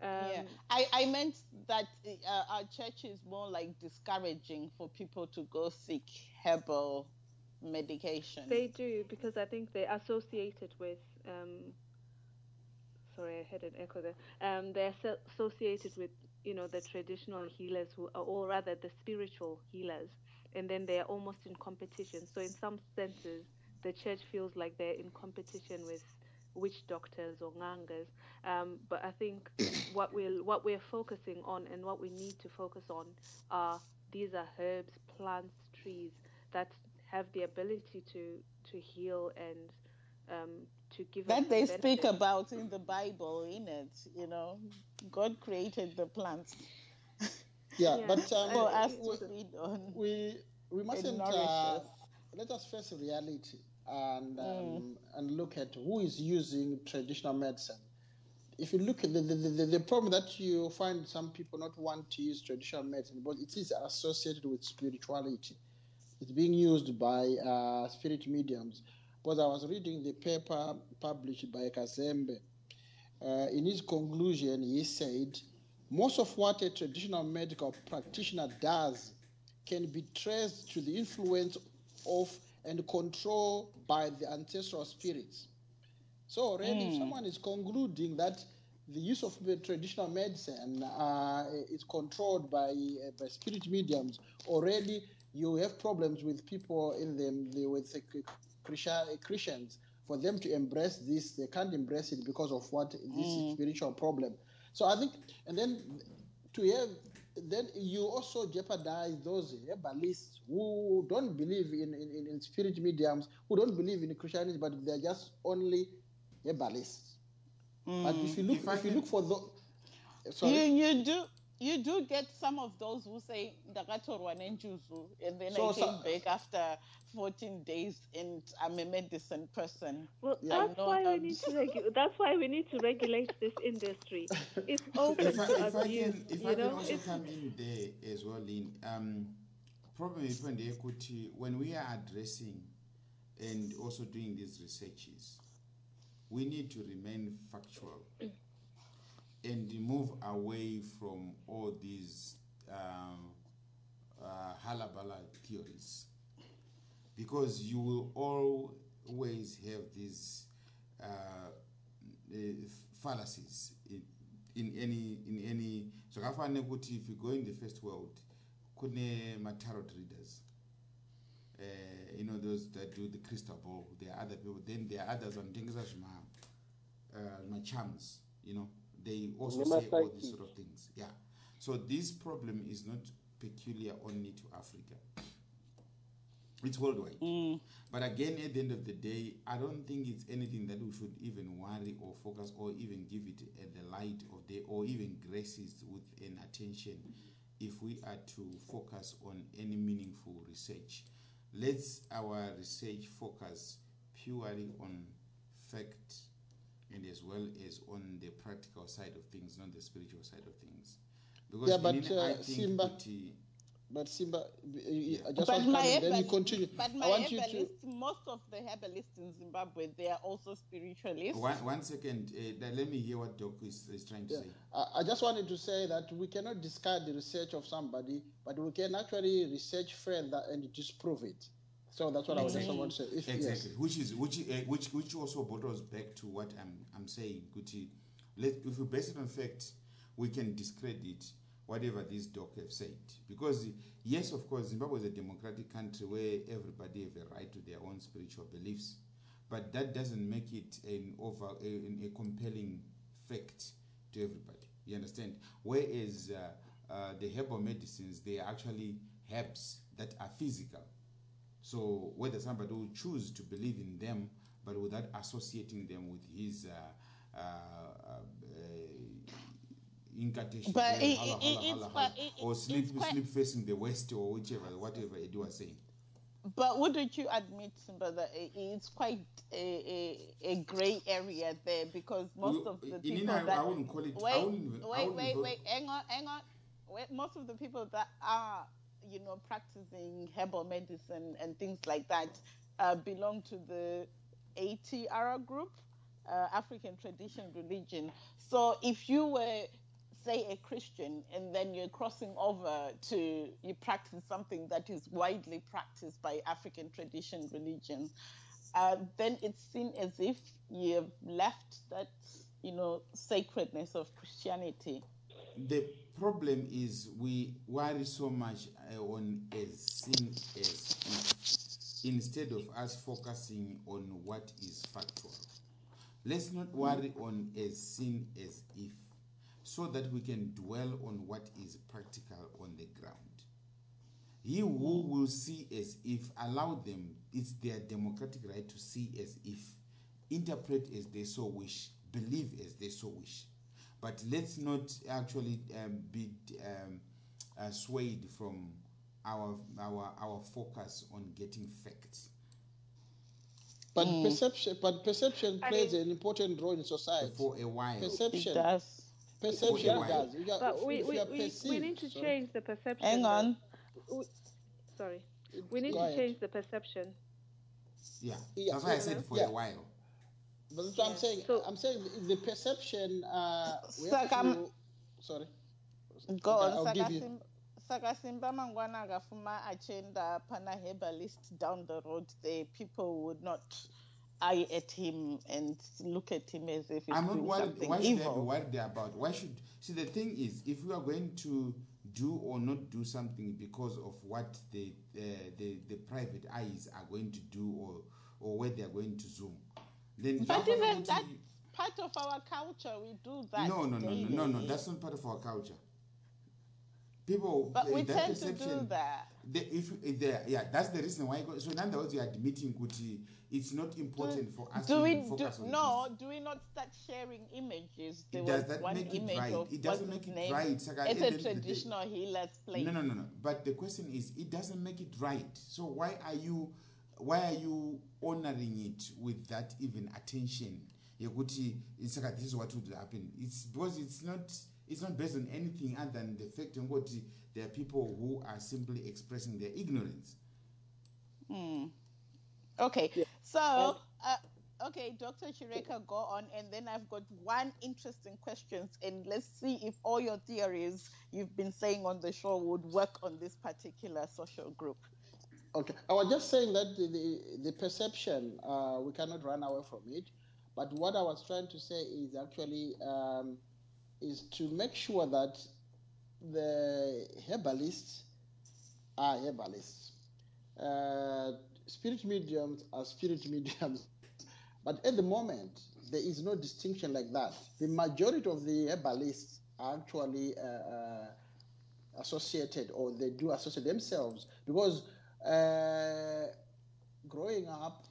S5: Um,
S1: yeah, I, I meant that uh, our church is more like discouraging for people to go seek herbal medication.
S5: They do because I think they're associated with. Um, sorry, I had an echo there. Um, they're so- associated with you know the traditional healers who are, or rather the spiritual healers, and then they are almost in competition. So in some senses, the church feels like they're in competition with witch doctors or ngangas. Um, but I think what we're what we're focusing on and what we need to focus on are these are herbs, plants, trees that have the ability to to heal and um, to give
S1: that they
S5: the
S1: speak about in the Bible, in it, you know, God created the plants
S3: yeah,
S5: Yeah.
S3: but um,
S1: for
S5: Uh,
S1: us
S3: we-
S1: to feed on.
S3: we we mustn't uh, let us face reality and um,
S1: Mm.
S3: and look at who is using traditional medicine. If you look at the, the, the, the problem that you find some people not want to use traditional medicine, but it is associated with spirituality. It's being used by uh, spirit mediums. But I was reading the paper published by Kazembe. Uh, in his conclusion, he said, most of what a traditional medical practitioner does can be traced to the influence of and control by the ancestral spirits. So already, if
S1: Mm.
S3: someone is concluding that the use of traditional medicine uh, is controlled by, uh, by spirit mediums, already you have problems with people in them the, with the Christians. For them to embrace this, they can't embrace it because of what this
S1: Mm.
S3: spiritual problem. So I think, and then to have then you also jeopardize those herbalists who don't believe in, in, in spirit mediums, who don't believe in Christianity, but they're just only herbalists. But if hmm. you look,
S4: If
S3: if you look for the,
S1: You you do you do get some of those who say ndakatorwa nenjuzu and then
S3: So
S1: I came
S3: so-
S1: back after 14 days and I'm a medicine person.
S5: Well,
S3: Yeah.
S5: that's
S1: I
S5: why we need to regu- That's why we need to regulate this industry. It's open
S4: if I,
S5: to
S4: if I
S5: abuse.
S4: can, if
S5: you
S4: I
S5: know,
S4: can also
S5: it's
S4: come in there as well, Lynn. Um, problem ipo ndeyekuti when we are addressing and also doing these researches, we need to remain factual and move away from all these um, uh, halabala theories. Because you will always have these uh, uh, fallacies in, in any in any zvakafanana nekuti if you go in the first world kune matarot readers uh, you know those that do the crystal ball there are other people then there are others vanotengesa zvima uh, machams you know they also say all these sort of things yeah so this problem is not peculiar only to africa It's worldwide.
S1: Mm.
S4: But again, at the end of the day, I don't think it's anything that we should even worry or focus or even give it at the light of day or even grace it with an attention if we are to focus on any meaningful research. Let's our research focus purely on fact and as well as on the practical side of things, not the spiritual side of things. Because
S3: Yeah, but,
S4: in- I
S3: uh,
S4: think
S3: Simba-
S4: kuti-
S3: But Simba, I I just
S1: But
S3: want to
S1: my
S3: come then you continue.
S1: But
S3: I
S1: my
S3: want you to.
S1: most of the herbalists in Zimbabwe, they are also spiritualists.
S4: One, one second, uh, let me hear what Doc is, is trying to
S3: Yeah.
S4: say.
S3: I I just wanted to say that we cannot discard the research of somebody, but we can actually research further and disprove it. So that's what I was just
S1: Exactly.
S3: want to say. If,
S4: Exactly,
S3: Yes.
S4: which is which uh, which which also brought us back to what I'm I'm saying. Kuti, let if we base it on fact, we can discredit whatever this doc have said because yes, of course, Zimbabwe is a democratic country where everybody have a right to their own spiritual beliefs, but that doesn't make it an over a, a compelling fact to everybody. You understand? Whereas uh, uh, the herbal medicines, they are actually herbs that are physical. So whether somebody will choose to believe in them, but without associating them with his uh, uh, uh, incantation,
S1: But
S4: there,
S1: it-
S4: holla,
S1: it-
S4: holla, holla,
S1: it-
S4: or sleep
S1: quite-
S4: sleep facing the west or whichever, whatever Edu was saying.
S1: But wouldn't you admit, Simba, that it's quite a, a, a grey area there because most of the people
S4: India,
S1: that
S4: I wouldn't call it. I
S1: wait,
S4: wouldn't,
S1: wait, wait, wait, hang on, hang on. Wait, most of the people that are, you know, practicing herbal medicine and things like that uh, belong to the ATR group, uh, African Tradition Religion. So if you were, say, a Christian and then you're crossing over to you practice something that is widely practiced by African Tradition Religion, uh, then it's seen as if you've left that, you know, sacredness of Christianity.
S4: The problem is we worry so much uh, on as sin as if, instead of us focusing on what is factual. Let's not worry on as sin as if, so that we can dwell on what is practical on the ground. He who will see as if, allow them, it's their democratic right to see as if, interpret as they so wish, believe as they so wish. But let's not actually um, be um, uh, swayed from our, our, our focus on getting facts.
S3: But
S1: Mm.
S3: perception, but perception
S5: I
S3: plays
S5: mean-
S3: an important role in society.
S4: For a while,
S1: It
S3: Perception,
S1: does.
S3: perception does. You
S5: But we, we, we, we need to
S3: sorry.
S5: change the perception.
S1: Hang on.
S5: We- sorry. We need
S3: Go
S5: to
S3: ahead.
S5: change the perception.
S4: yeah.
S3: Yeah,
S4: That's why I said for
S3: yeah.
S4: a while.
S3: But that's what I'm saying.
S5: So-
S3: I'm saying the perception. Uh, we have
S1: Sakam-
S3: to, sorry.
S1: Go on,
S3: I'll give you.
S1: Sakasim- Sakasimba Mangwana Gafuma achenda pana herbalist down the road there, people would not eye at him and look at him as if he's
S4: I'm not
S1: doing
S4: worried.
S1: something
S4: Why should I be worried about? Why should see the thing is, if we are going to do or not do something because of what the uh, the the private eyes are going to do or or where they are going to zoom, then
S1: But even that's part of our culture. We do that.
S4: no, no, no, no, no, no. That's not part of our culture. People,
S1: But
S4: uh,
S1: we
S4: that
S1: tend to do that.
S4: The, if if they, yeah, that's the reason why. So in other words, you are admitting Kuti, it's not important for us
S1: Do
S4: to
S1: we
S4: even
S1: do,
S4: focus on
S1: no?
S4: this.
S1: Do we not start sharing images? There
S4: It does
S1: was
S4: that
S1: one
S4: make it right? It doesn't make it
S1: name?
S4: right. Saka,
S1: It's a
S4: end of the
S1: traditional healer's place.
S4: No, no, no, no. But the question is, it doesn't make it right. So why are you, why are you honoring it with that even attention? Yekuti, it's like this is what would happen. It's because it's not, it's not based on anything other than the fact that there are people who are simply expressing their ignorance.
S1: Hmm. Okay,
S2: Yeah.
S1: so uh, okay, Dr. Chireka, go on, and then I've got one interesting question, and let's see if all your theories you've been saying on the show would work on this particular social group.
S3: Okay, I was just saying that the, the, the perception, uh, we cannot run away from it. But what I was trying to say is actually um, is to make sure that the herbalists are herbalists. Uh, spirit mediums are spirit mediums. But at the moment, there is no distinction like that. The majority of the herbalists are actually uh, uh, associated or they do associate themselves because uh, growing up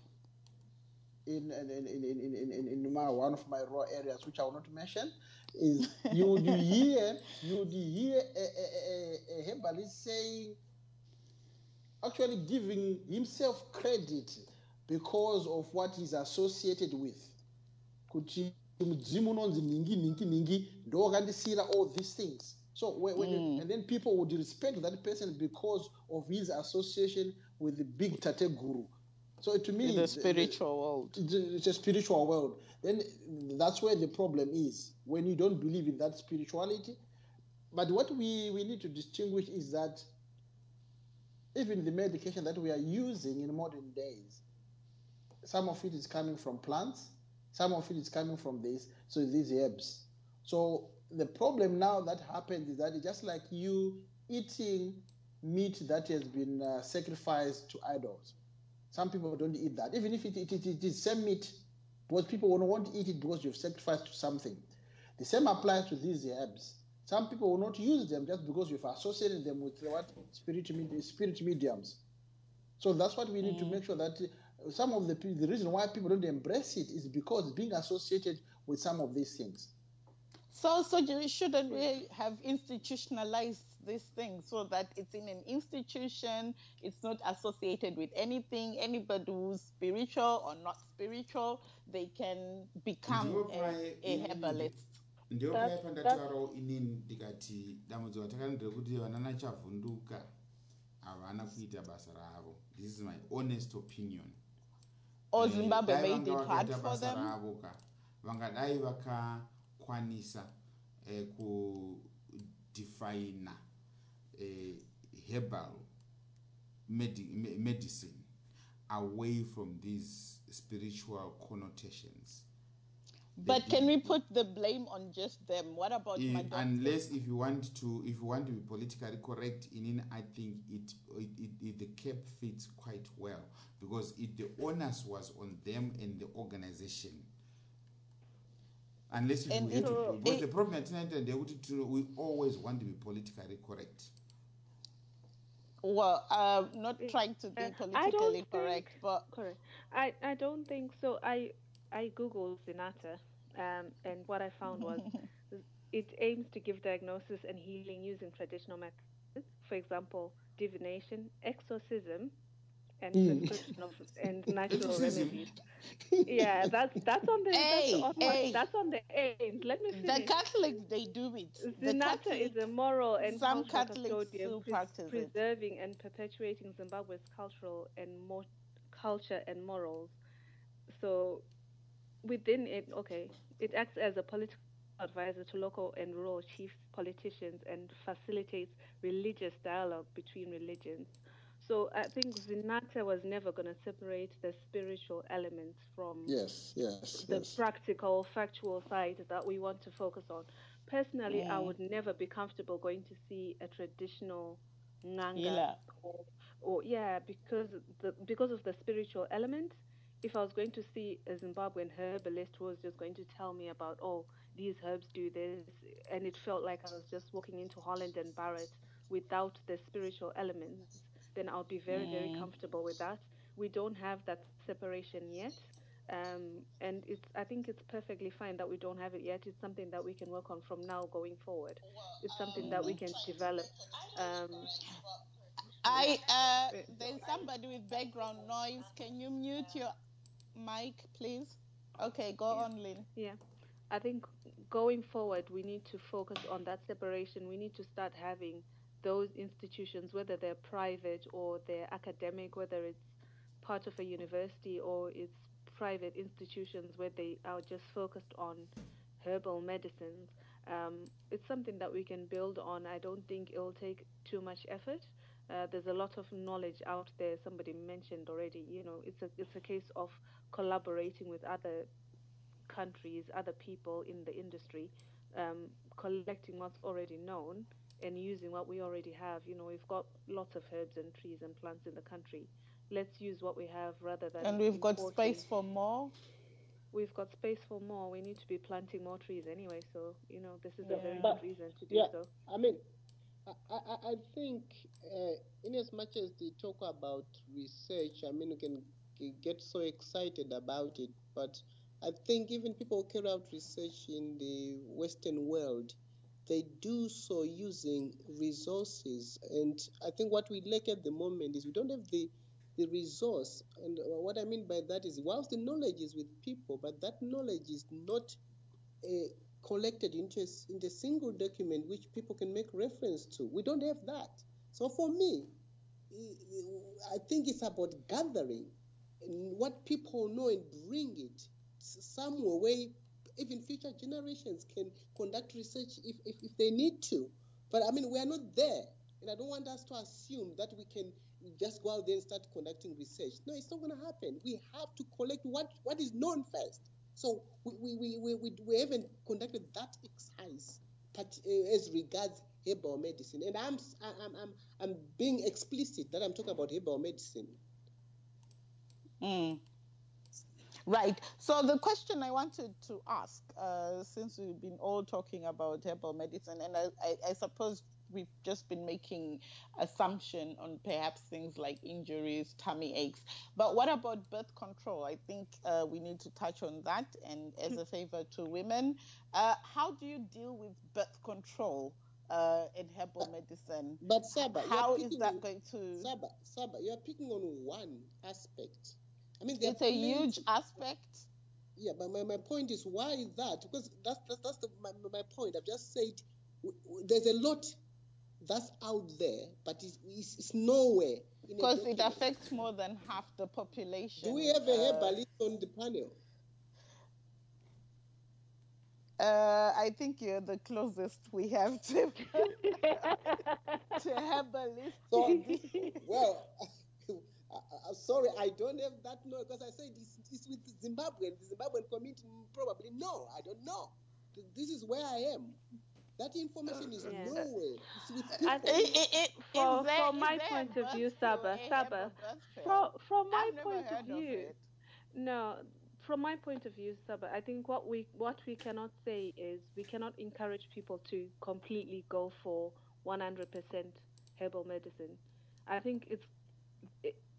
S3: in in, in, in, in, in, in my, one of my raw areas, which I will not mention, is you would hear you would hear a, a, a, a herbalist saying, actually giving himself credit because of what he's associated with. Kuti mudzimu unonzi ningi ningi ningi ndo wakandisiyira all these things. So when, when
S1: Mm.
S3: and then people would respect that person because of his association with the big tate guru. So to me,
S1: In the spiritual world.
S3: it's a, it's a spiritual world. Then that's where the problem is when you don't believe in that spirituality. But what we, we need to distinguish is that even the medication that we are using in modern days, some of it is coming from plants, some of it is coming from this, so these herbs. So the problem now that happens is that it's just like you eating meat that has been uh, sacrificed to idols. Some people don't eat that, even if it, it, it, it is same meat, because people will not want to eat it because you've sacrificed to something. The same applies to these herbs. Some people will not use them just because you've associated them with what spirit, spirit mediums. So that's what we need to make sure that uh, some of the the reason why people don't embrace it is because it's being associated with some of these things.
S1: So, so you- shouldn't we have institutionalized this thing so that it's in an institution, it's not associated with anything. Anybody who's spiritual or not spiritual, they can become a, a herbalist.
S4: ndiyo paya pandataurawo inini ndikati dambudziko takanondere kuti vanana chavhunduka havana kuita basa ravo this is my honest opinion
S1: Or
S4: Eh,
S1: Zimbabwe
S4: dai
S1: made it hard for
S4: basa
S1: them.
S4: ravo ka vangadai vakakwanisa eh, kudefaina eh, herbal medi- medicine away from these spiritual connotations
S1: But can we put the blame on just them? What about
S4: in,
S1: my
S4: unless if you want to if you want to be politically correct in it i think it it, it, it the cap fits quite well because it the onus was on them and the organization unless if
S1: And
S4: you had
S1: it-
S4: to because
S1: it-
S4: the problem at tonight they would to we always want to be politically correct
S1: Well, uh, not trying to be
S5: Uh,
S1: politically correct,
S5: think-
S1: but
S5: Correct. I, I don't think so. I I googled ZINATHA, um, and what I found was it aims to give diagnosis and healing using traditional methods, for example, divination, exorcism, and
S3: Mm.
S5: prescription of and natural remedies. Yeah, that's that's on the
S1: Hey,
S5: that's, on,
S1: hey.
S5: that's on the aims. Let me
S1: the. Catholics they do it. The ZINATHA
S5: is a moral and
S1: some
S5: cultural
S1: Catholics
S5: custodian
S1: still
S5: pres-
S1: practice it.
S5: preserving and perpetuating Zimbabwe's cultural and mo- culture and morals. So, within it, okay, it acts as a political advisor to local and rural chiefs, politicians, and facilitates religious dialogue between religions. So I think ZINATHA was never going to separate the spiritual elements from
S3: Yes, yes,
S5: the
S3: yes.
S5: practical, factual side that we want to focus on. Personally, I would never be comfortable going to see a traditional nanga
S1: Healer.
S5: or, or yeah, because the because of the spiritual element. If I was going to see a Zimbabwean herbalist who was just going to tell me about oh these herbs do this, and it felt like I was just walking into Holland and Barrett without the spiritual elements, then I'll be very very
S1: Mm.
S5: comfortable with that. We don't have that separation yet um, and it's I think it's perfectly fine that we don't have it yet. It's something that we can work on from now going forward. It's something that we can develop. Um,
S1: I uh, there's somebody with background noise. Can you mute your mic, please? Okay, go
S5: Yeah.
S1: on, Lynn.
S5: yeah, I think going forward we need to focus on that separation. We need to start having those institutions, whether they're private or they're academic, whether it's part of a university or it's private institutions where they are just focused on herbal medicines. Um, it's something that we can build on. I don't think it'll take too much effort. Uh, there's a lot of knowledge out there. Somebody mentioned already. You know, it's a it's a case of collaborating with other countries, other people in the industry, um, collecting what's already known and using what we already have. You know, we've got lots of herbs and trees and plants in the country. Let's use what we have rather than
S1: And we've got space for more.
S5: We've got space for more. We need to be planting more trees anyway. So you know, this is a very
S2: But-
S5: good reason to do
S2: yeah.
S5: so.
S2: I mean, I, I, I think, uh, in as much as they talk about research, I mean, we can get so excited about it, but I think even people who carry out research in the Western world, they do so using resources. And I think what we lack at the moment is we don't have the the resource. And uh, what I mean by that is, whilst the knowledge is with people, but that knowledge is not uh, collected into a, into a single document which people can make reference to. We don't have that. So for me, I- think it's about gathering what people know and bring it somewhere where even future generations can conduct research if, if, if they need to. But I mean, we are not there. And I don't want us to assume that we can just go out there and start conducting research. No, it's not going to happen. We have to collect what, what is known first. So we, we, we, we, we, haven't conducted that exercise but, uh, as regards herbal medicine. And I'm, I'm, I'm, I'm being explicit that I'm talking about herbal medicine.
S1: Mm. Right. So the question I wanted to ask, uh, since we've been all talking about herbal medicine, and I, I, I suppose we've just been making assumption on perhaps things like injuries, tummy aches, but what about birth control? I think uh, we need to touch on that. And as a favor to women, uh, how do you deal with birth control uh, in herbal medicine?
S2: But Saba,
S1: How is that
S2: on,
S1: going to?
S2: Saba, Saba, you're picking on one aspect. I mean,
S1: It's a huge aspect.
S2: Yeah, but my, my point is why is that? Because that's that's, that's the, my, my point. I've just said w- w- there's a lot that's out there, but it's, it's, it's nowhere.
S1: Because it affects more than half the population.
S2: Do we have a
S1: Uh,
S2: herbalist on the panel?
S1: Uh, I think you're the closest we have to, to herbalist.
S2: So, well, I, I, sorry, I don't have that know because I said it's, it's with the Zimbabwean. The Zimbabwean community probably no, I don't know. This is where I am. That information is
S5: Yeah.
S2: nowhere. It's with people.
S5: think-
S1: I- I- I-
S5: For-
S1: is there-
S5: from my
S1: there
S5: point of view,
S1: pill,
S5: Saba, Saba,
S1: herbal birth pill?
S5: From, from my point of view,
S1: it.
S5: no. From my point of view, Saba, I think what we what we cannot say is we cannot encourage people to completely go for 100% herbal medicine. I think it's it,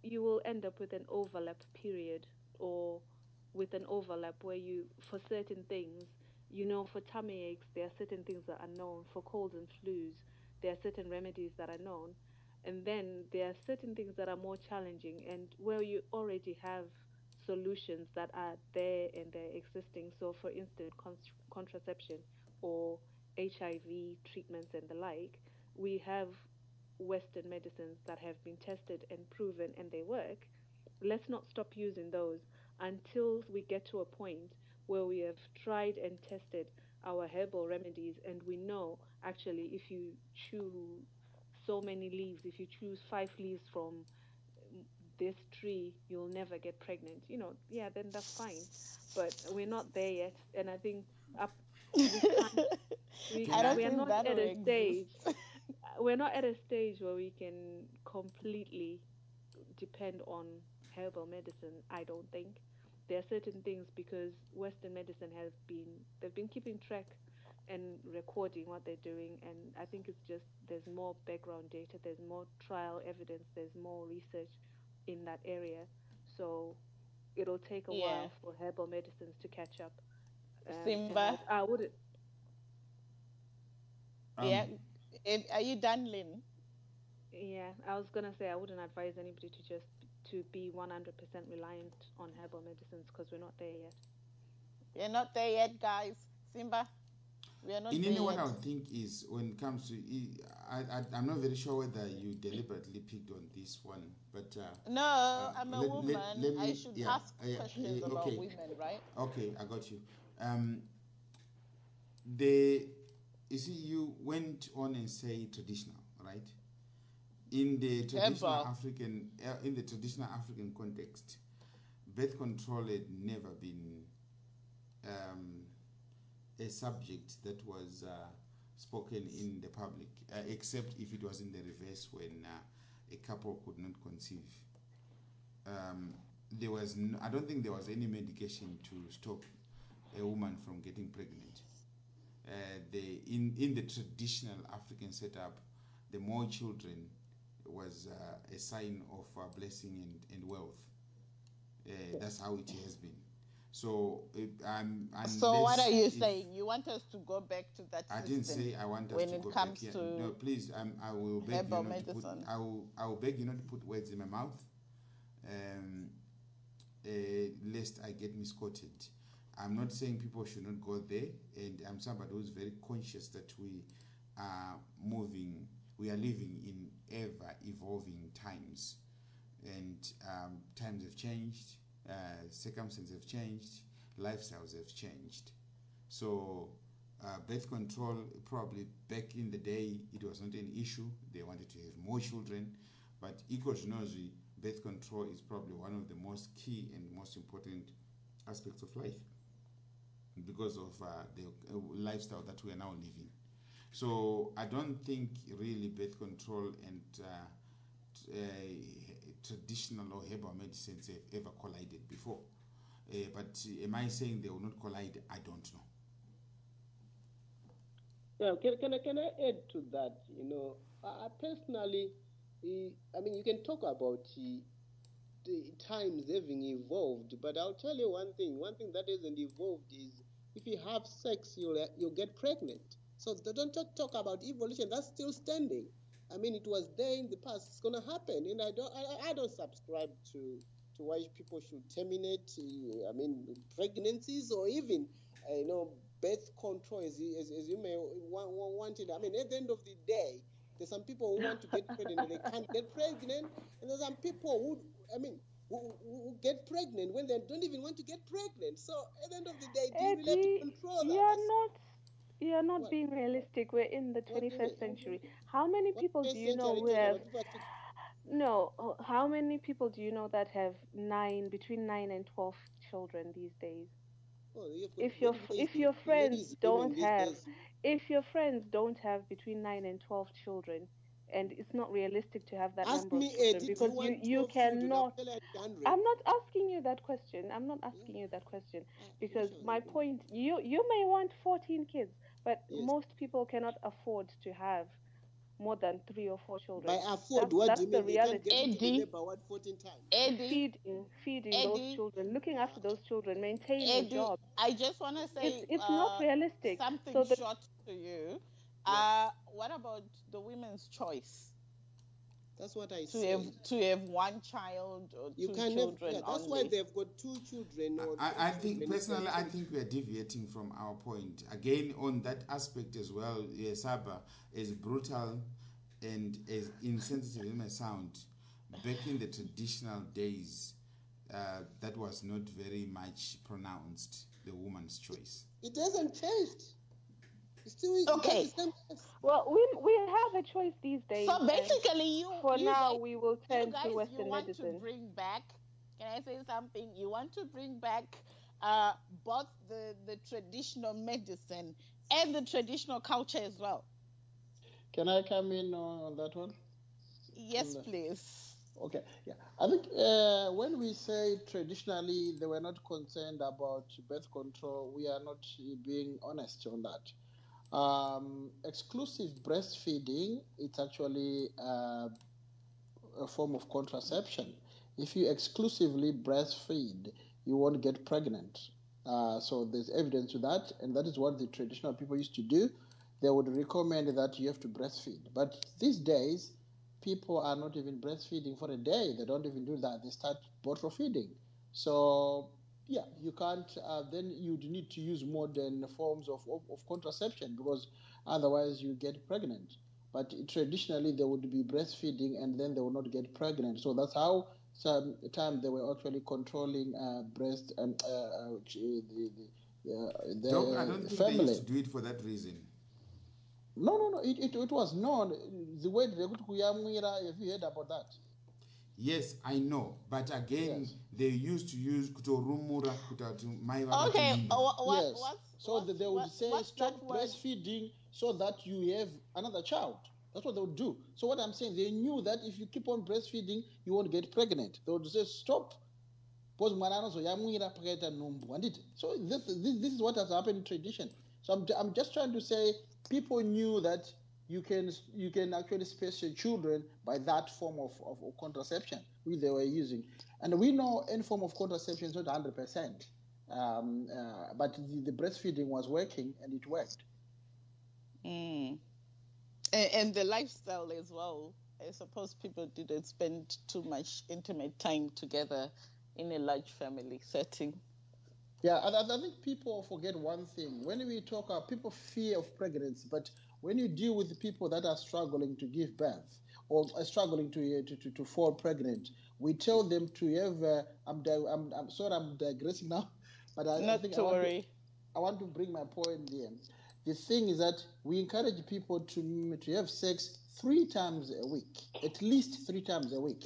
S5: you will end up with an overlap period or with an overlap where you for certain things, you know, for tummy aches there are certain things that are known. For colds and flus, there are certain remedies that are known, and then there are certain things that are more challenging and where you already have solutions that are there and they're existing. So, for instance, con- contraception or HIV treatments and the like, we have Western medicines that have been tested and proven and they work. Let's not stop using those until we get to a point where we have tried and tested our herbal remedies and we know actually if you chew so many leaves, if you choose five leaves from this tree, you'll never get pregnant. You know, yeah, then that's fine. But we're not there yet, and I think up we we,
S1: I don't
S5: we are not
S1: that
S5: at a stage.
S1: Exist.
S5: We're not at a stage where we can completely depend on herbal medicine. I don't think there are certain things because Western medicine has been they've been keeping track and recording what they're doing, and I think it's just there's more background data, there's more trial evidence, there's more research in that area. So it'll take a
S1: Yeah.
S5: while for herbal medicines to catch up. Um,
S1: Simba?
S5: I, I would
S4: Um,
S1: yeah. If, are you done, Lynn?
S5: Yeah, I was gonna say I wouldn't advise anybody to just to be 100% reliant on herbal medicines because we're not there yet.
S1: We're not there yet, guys. Simba, we are not
S4: In
S1: there
S4: any what
S1: yet.
S4: I would think is when it comes to, I, I, I'm not very sure whether you deliberately picked on this one, but uh,
S1: No,
S4: Um,
S1: I'm a
S4: let- let-
S1: woman.
S4: let
S1: I
S4: me-
S1: should
S4: yeah,
S1: ask
S4: uh, yeah,
S1: questions
S4: uh,
S1: about women, right?
S4: Okay, I got you. Um, the you see, you went on and say traditional, right? In the traditional. African, uh, in the traditional African context, birth control had never been um, a subject that was uh, spoken in the public, uh, except if it was in the reverse when uh, a couple could not conceive. Um, there was, no, I don't think there was any medication to stop a woman from getting pregnant. Uh, the, in, in the traditional African setup, the more children was uh, a sign of uh, blessing and, and wealth. Uh, that's how it has been. So, it, um,
S1: so what are you
S4: if-
S1: saying? You want us to go back to that
S4: I didn't say I want us
S1: when
S4: to
S1: it
S4: go
S1: comes
S4: back here.
S1: to
S4: no, please. Um, I will beg you not to put. I will. I will beg you not to put words in my mouth, um, uh, lest I get misquoted. I'm not saying people should not go there, and I'm somebody who's very conscious that we are moving. We are living in ever evolving times, and um, times have changed. Uh, circumstances have changed. Lifestyles have changed. So, uh, birth control probably back in the day it was not an issue. They wanted to have more children, but ecogenology, birth control is probably one of the most key and most important aspects of life because of uh, the uh, lifestyle that we are now living. So I don't think really birth control and uh, uh, traditional or herbal medicines have ever collided before. Uh, but am I saying they will not collide? I don't know.
S2: Yeah, can, can, I, can I add to that? You know, I personally, I mean, you can talk about the times having evolved, but I'll tell you one thing. One thing that hasn't evolved is if you have sex, you'll, you'll get pregnant. So don't talk, talk about evolution. That's still standing. I mean, it was there in the past. It's gonna happen, and I don't. I, I don't subscribe to to why people should terminate. eh, I mean, pregnancies or even, uh, you know, birth control, as, as, as you may want, want it. I mean, at the end of the day, there's some people who want to get pregnant and they can't get pregnant, and there's some people who, I mean, who, who get pregnant when they don't even want to get pregnant. So at the end of the day, do you really have to control that?
S5: you're not you're not
S2: What?
S5: being realistic. We're in the
S2: What do you
S5: 21st century. How many people do you know who have
S2: talking about? People are
S5: no? How many people do you know that have nine between nine and 12 children these days?
S2: Oh,
S5: If your if your friends don't have if your friends don't have between 9 and 12 children and it's not realistic to have that
S2: Ask
S5: number
S2: me,
S5: of children because
S2: you, want
S5: you
S2: 12 children? I'll
S5: cannot
S2: I have 100.
S5: I'm not asking you that question. I'm not asking you that question
S2: Ah,
S5: because
S2: sure,
S5: my point you you may want 14 kids, but
S2: Yes.
S5: most people cannot afford to have more than 3 or 4 children.
S2: By afford,
S5: That's-
S2: what
S5: that's
S2: do you
S5: the
S2: mean? They can't
S5: reality.
S2: get into the
S1: Eddie.
S2: labor what 14 times?
S1: Eddie,
S5: feeding feeding
S1: Eddie.
S5: those children, looking after those children, maintaining a
S1: Eddie,
S5: job.
S1: I just want to say
S5: It's it's
S1: uh,
S5: not realistic.
S1: something
S5: So the
S1: short to you. Uh, what about the women's choice
S2: That's what I
S1: to
S2: say.
S1: have to have one child or
S2: You
S1: two
S2: can have,
S1: children
S2: yeah, that's
S1: only?
S2: why they've got two children. Or
S4: I,
S2: three
S4: I think
S2: children.
S4: personally, I think we are deviating from our point again on that aspect as well. Yes, Saba, as brutal and as insensitive as it may sound, back in the traditional days, uh, that was not very much pronounced. The woman's choice.
S2: It hasn't changed. It's still it's
S1: Okay.
S2: the same as-
S5: well, we we have a choice these days.
S1: So basically, you
S5: for
S1: you
S5: now
S1: guys,
S5: we will
S1: you
S5: turn
S1: guys
S5: to
S1: you
S5: Western
S1: want
S5: medicine.
S1: to bring back. Can I say something? You want to bring back uh, both the the traditional medicine and the traditional culture as well.
S3: Can I come in on that one?
S1: Yes,
S3: Mm.
S1: please.
S3: Okay, yeah. I think uh, when we say traditionally they were not concerned about birth control, we are not being honest on that. Um, exclusive breastfeeding, it's actually uh, a form of contraception. If you exclusively breastfeed, you won't get pregnant. Uh, so there's evidence to that, and that is what the traditional people used to do. They would recommend that you have to breastfeed. But these days, people are not even breastfeeding for a day. They don't even do that. They start bottle feeding. So yeah, you can't. Uh, then you'd need to use modern forms of, of, of contraception because otherwise you get pregnant. But traditionally they would be breastfeeding and then they would not get pregnant. So that's how some time they were actually controlling uh, breast and uh, uh, the the, uh, the
S4: Doc, I don't think they used to do it for that reason.
S3: No, no, no. It, it, it was known. The way they could kuyamwira. Have you heard about that?
S4: Yes, I know, but again,
S3: Yes.
S4: they used to use kutorumura kutati
S1: Okay. uh, what, what,
S3: yes.
S1: what's,
S3: so
S1: what's,
S3: that they would
S1: what-
S3: say
S1: what's
S3: stop
S1: that
S3: breastfeeding so that you have another child. That's what they would do. So what I'm saying, they knew that if you keep on breastfeeding, you won't get pregnant. They would say stop. Because mwana anozoyamwira pakaita nhumbu handiti so this, this, this is what has happened in tradition so I'm, I'm just trying to say people knew that you can you can actually space your children by that form of, of, of contraception which they were using. And we know any form of contraception is not 100%, um, uh, but the, the, breastfeeding was working and it worked.
S1: Mm. And, and the lifestyle as well. I suppose people didn't spend too much intimate time together in a large family setting.
S3: Yeah, I, I think people forget one thing. When we talk, uh, people fear of pregnancy, but when you deal with people that are struggling to give birth or are struggling to, uh, to, to, to, fall pregnant, we tell them to have. Uh, I'm, di- I'm, I'm sorry, I'm digressing now, but I,
S1: Not
S3: I think
S1: to
S3: I want
S1: worry.
S3: To, I want to bring my point there. The thing is that we encourage people to to have sex three times a week, at least three times a week,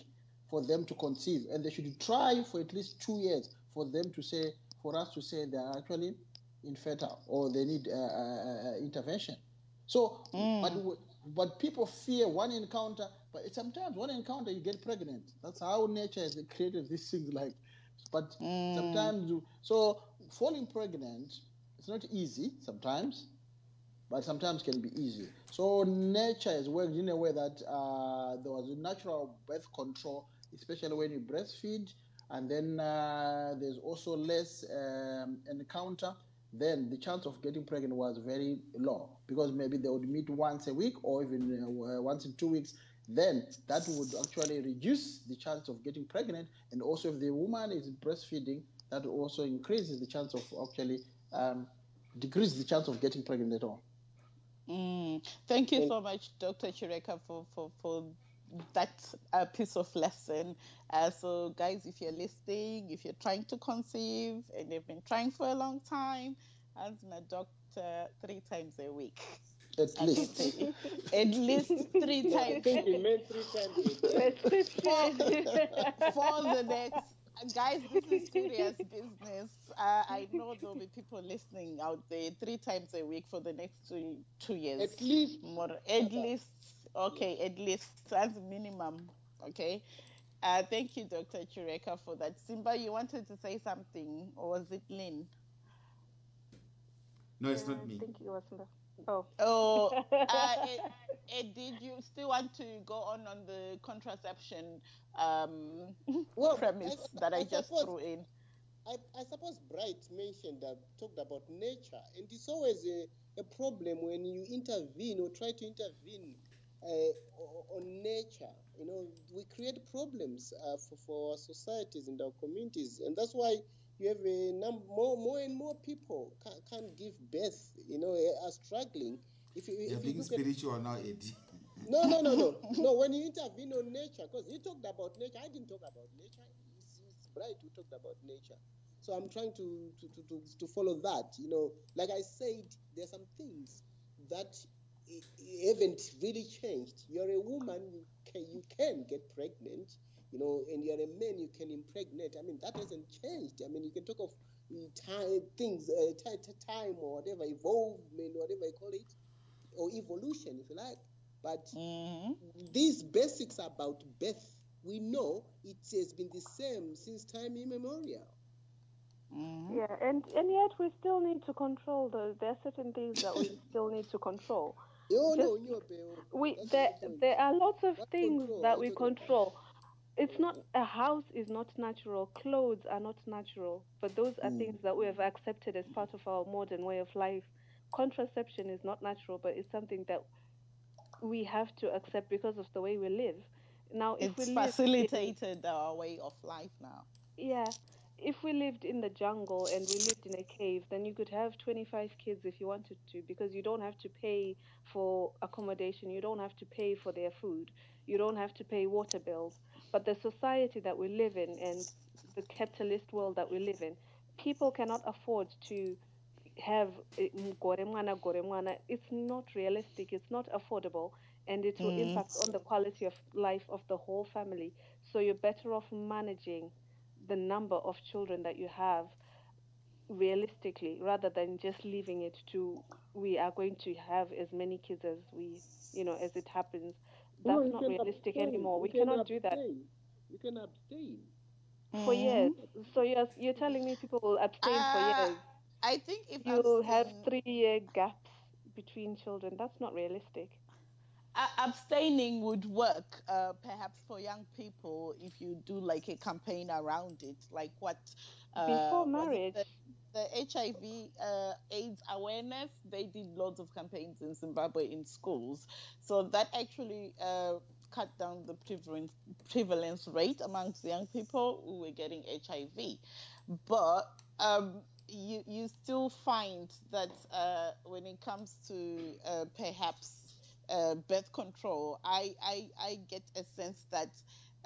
S3: for them to conceive, and they should try for at least two years for them to say, for us to say they are actually infertile or they need uh, uh, uh intervention. So, mm. but but people fear one encounter, but sometimes one encounter you get pregnant. That's how nature has created these things. Like, but mm. sometimes you, so falling pregnant, it's not easy sometimes, but sometimes can be easy. So nature has worked in a way that uh, there was a natural birth control, especially when you breastfeed, and then uh, there's also less um, encounter then the chance of getting pregnant was very low because maybe they would meet once a week or even uh, once in two weeks. Then that would actually reduce the chance of getting pregnant, and also if the woman is breastfeeding, that also increases the chance of actually um, decrease the chance of getting pregnant at all.
S1: Mm. Thank you so much, Dr. Chireka, for, for, for that uh, piece of lesson. Uh, so, guys, if you're listening, if you're trying to conceive and you've been trying for a long time, ask my doctor three times a week.
S3: At least.
S1: At least three times. I
S2: think he meant three times.
S1: for, for the next guys, this is serious business. Uh, I know there'll be people listening out there three times a week for the next two, two years.
S2: At least.
S1: More, at least. Okay, at least. That's minimum. Okay. Uh, thank you, Dr. Chireka, for that. Simba, you wanted to say something, or was it Lynn?
S4: No, it's not me.
S5: I think it was Simba. Oh.
S1: Oh, uh, it, it, did you still want to go on on the contraception um, well, premise I, that I, I just suppose, threw in?
S2: I, I suppose Bright mentioned that talked about nature, and it's always a, a problem when you intervene or try to intervene on nature. You know, we create problems uh, for, for our societies and our communities, and that's why you have a number more, more and more people can't, can't give birth. You know, are struggling.
S4: If you, You're if being you spiritual at, now, Eddie.
S2: No, no, no, no, no. When you intervene on nature, because you talked about nature, I didn't talk about nature. It's, it's bright. We talked about nature. So I'm trying to, to, to, to, to follow that. You know, like I said, there are some things that haven't really changed. You're a woman, you can, you can get pregnant, you know, and you're a man, you can impregnate. I mean, that hasn't changed. I mean, you can talk of time, things, uh, time or whatever, evolvement, whatever you call it, or evolution, if you like. But mm-hmm. these basics about birth, we know it has been the same since time immemorial.
S5: Mm-hmm. Yeah, and, and yet we still need to control those. There are certain things that we still need to control.
S2: Just, no,
S5: we there there are lots of what things control? that we control. It's not a house is not natural. Clothes are not natural, but those are mm. things that we have accepted as part of our modern way of life. Contraception is not natural, but it's something that we have to accept because of the way we live. Now,
S1: if it's we facilitated in, our way of life now.
S5: Yeah, if we lived in the jungle and we lived in a cave, then you could have 25 kids if you wanted to, because you don't have to pay for accommodation, you don't have to pay for their food, you don't have to pay water bills. But the society that we live in and the capitalist world that we live in, people cannot afford to have eh, it's not realistic, it's not affordable, and it will mm. impact on the quality of life of the whole family. So you're better off managing the number of children that you have realistically rather than just leaving it to we are going to have as many kids as we you know as it happens that's no, not realistic
S2: abstain.
S5: anymore. We
S2: you
S5: cannot do that.
S2: you can abstain.
S5: For mm-hmm. years. So you're, you're telling me people will abstain uh, for years.
S1: I think if
S5: you have three year gaps between children. That's not realistic
S1: abstaining would work uh, perhaps for young people if you do like a campaign around it like what
S5: uh, before marriage.
S1: the, the, hiv uh, aids awareness? They did lots of campaigns in zimbabwe in schools. So that actually uh, cut down the prevalence, prevalence rate amongst young people who were getting hiv but um, you you still find that uh, when it comes to uh, perhaps uh, birth control, I, I I get a sense that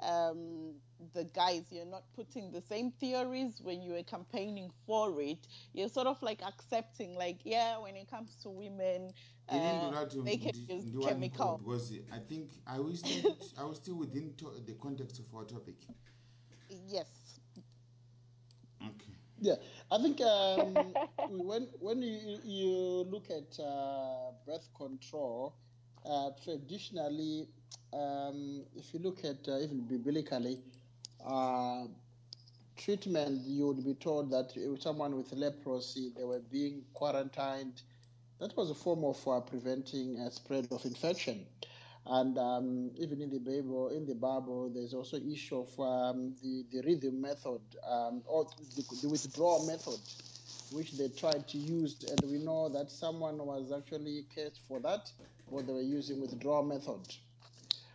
S1: um, the guys you're not putting the same theories when you are campaigning for it. You're sort of like accepting, like yeah, when it comes to women, uh, they can use chemical.
S4: Because I think I was still I was still within to- the context of our topic.
S1: Yes.
S4: Okay.
S3: Yeah, I think um, when when you, you look at uh, birth control, uh, traditionally, um, if you look at uh, even biblically, uh, treatment, you would be told that someone with leprosy, they were being quarantined. That was a form of uh, preventing a spread of infection. And um, even in the Bible, in the Bible, there's also issue of um, the the rhythm method um, or the, the, withdrawal method, which they tried to use, and we know that someone was actually cast for that, or they were using withdrawal method.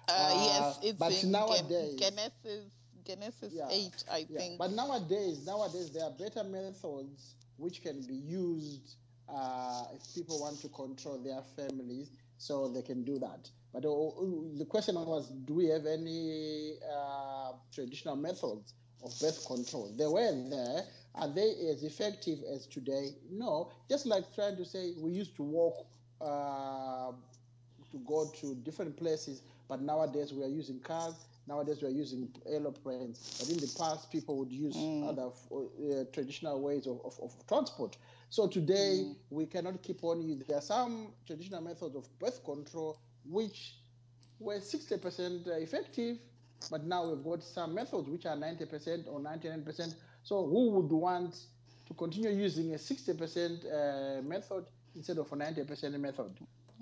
S1: Uh, uh, yes, it's but in nowadays, Genesis Genesis yeah, eight, I yeah. think.
S3: But nowadays, nowadays there are better methods which can be used uh, if people want to control their families, so they can do that. But uh, the question was, do we have any uh, traditional methods of birth control? They were there. Are they as effective as today? No. Just like trying to say we used to walk uh, to go to different places, but nowadays we are using cars. Nowadays we are using aeroplanes. But in the past, people would use mm. other uh, traditional ways of, of, of, transport. So today mm. we cannot keep on using. There are some traditional methods of birth control which were 60% effective, but now we've got some methods which are 90% or 99%. So who would want to continue using a 60% uh, method instead of a 90% method?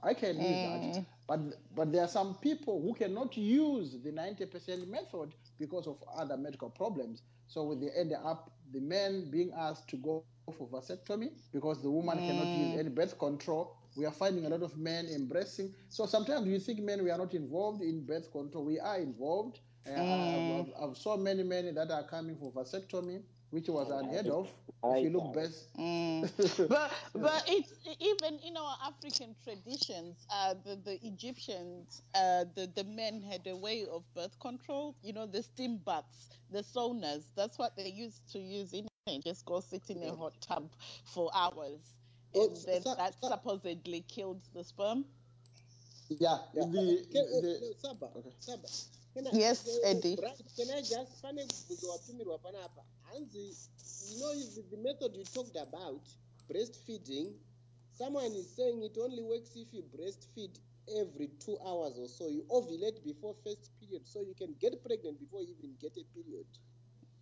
S3: I can use mm. that, but but there are some people who cannot use the 90% method because of other medical problems. So they end up the men being asked to go for vasectomy because the woman mm. cannot use any birth control we are finding a lot of men embracing. So sometimes you think men we are not involved in birth control. We are involved. Uh, mm. I've, I've, I've saw many men that are coming for vasectomy, which was unheard of. If you look best,
S1: mm. but but it's even in our African traditions. Uh, the the Egyptians, uh, the the men had a way of birth control. You know, the steam baths, the saunas. That's what they used to use in. Just go sit in a hot tub for hours and then that supposedly killed the sperm.
S3: Yeah, yeah. The,
S2: can, the, the, Saba, okay. Saba.
S1: Can I, yes, Eddie.
S2: Can I just pane kuzowapimirwa panapa hanzi you know the, the method you talked about breastfeeding someone is saying it only works if you breastfeed every two hours or so you ovulate before first period so you can get pregnant before you even get a period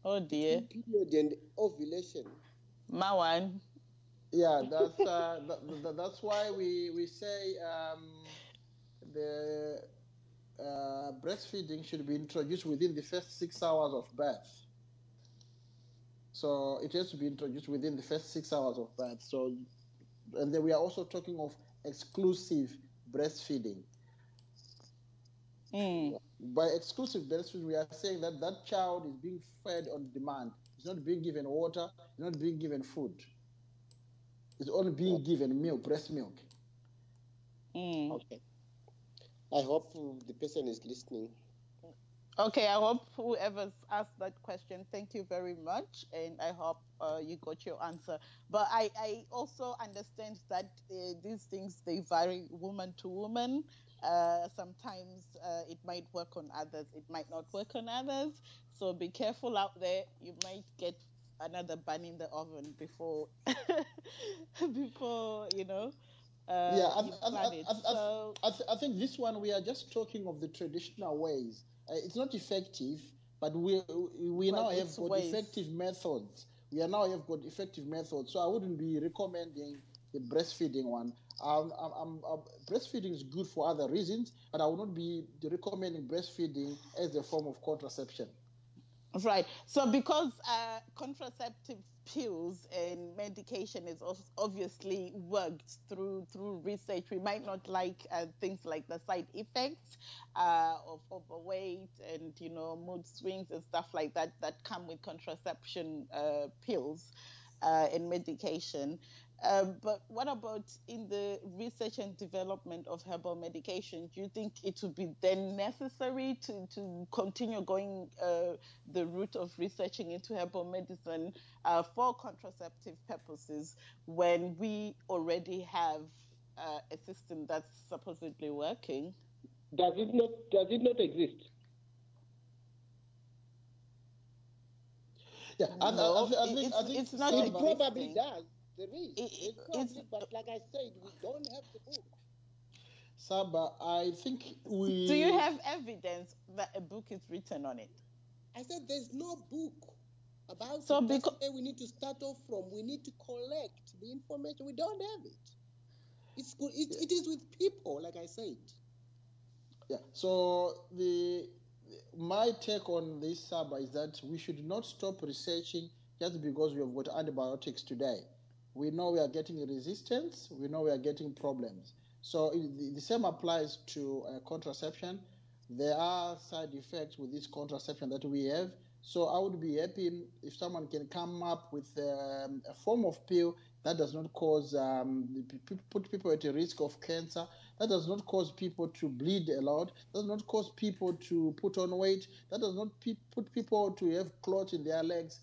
S1: oh dear
S2: period and ovulation
S1: my one
S3: yeah, that's uh, th- that's why we we say um, the uh, breastfeeding should be introduced within the first six hours of birth. So it has to be introduced within the first six hours of birth. So, and then we are also talking of exclusive breastfeeding.
S1: Mm.
S3: By exclusive breastfeeding, we are saying that that child is being fed on demand. It's not being given water. It's not being given food It's only being given milk, breast milk.
S1: Mm.
S2: Okay. I hope the person is listening.
S1: Okay, I hope whoever's asked that question, thank you very much, and I hope uh, you got your answer. But I, I also understand that uh, these things they vary woman to woman. Uh, sometimes uh, it might work on others, it might not work on others. So be careful out there. You might get another bun in the oven before before you know uh,
S3: yeah, I, I, I, so, I, think this one we are just talking of the traditional ways. Uh, it's not effective, but we we now have got ways. effective methods. We are now have got effective methods. So I wouldn't be recommending the breastfeeding one. um, um, um, um, breastfeeding is good for other reasons, but I would not be recommending breastfeeding as a form of contraception.
S1: Right. So because uh, contraceptive pills and medication is obviously worked through through research, we might not like uh, things like the side effects uh, of overweight and you know mood swings and stuff like that that come with contraception uh, pills uh, and medication. Um, but what about in the research and development of herbal medication? Do you think it would be then necessary to, to continue going uh, the route of researching into herbal medicine uh, for contraceptive purposes when we already have uh, a system that's supposedly working?
S2: Does it not? Does it not exist?
S3: Yeah, no, I, I, I think,
S1: it's,
S3: I think
S1: it's not.
S2: It probably does. There is.
S1: It,
S2: probably, but like I said, we don't have the book.
S3: Saba, I think we.
S1: Do you have evidence that a book is written on it?
S2: I said there's no book about
S1: so
S2: it.
S1: Because,
S2: That's where we need to start off from. We need to collect the information. We don't have it. It's good. It, it is with people, like I said.
S3: Yeah. So the my take on this Saba is that we should not stop researching just because we have got antibiotics today. We know we are getting resistance. We know we are getting problems. So the, same applies to uh, contraception. There are side effects with this contraception that we have. So I would be happy if someone can come up with um, a form of pill that does not cause um, put people at a risk of cancer. That does not cause people to bleed a lot. Does not cause people to put on weight. That does not pe- put people to have clots in their legs.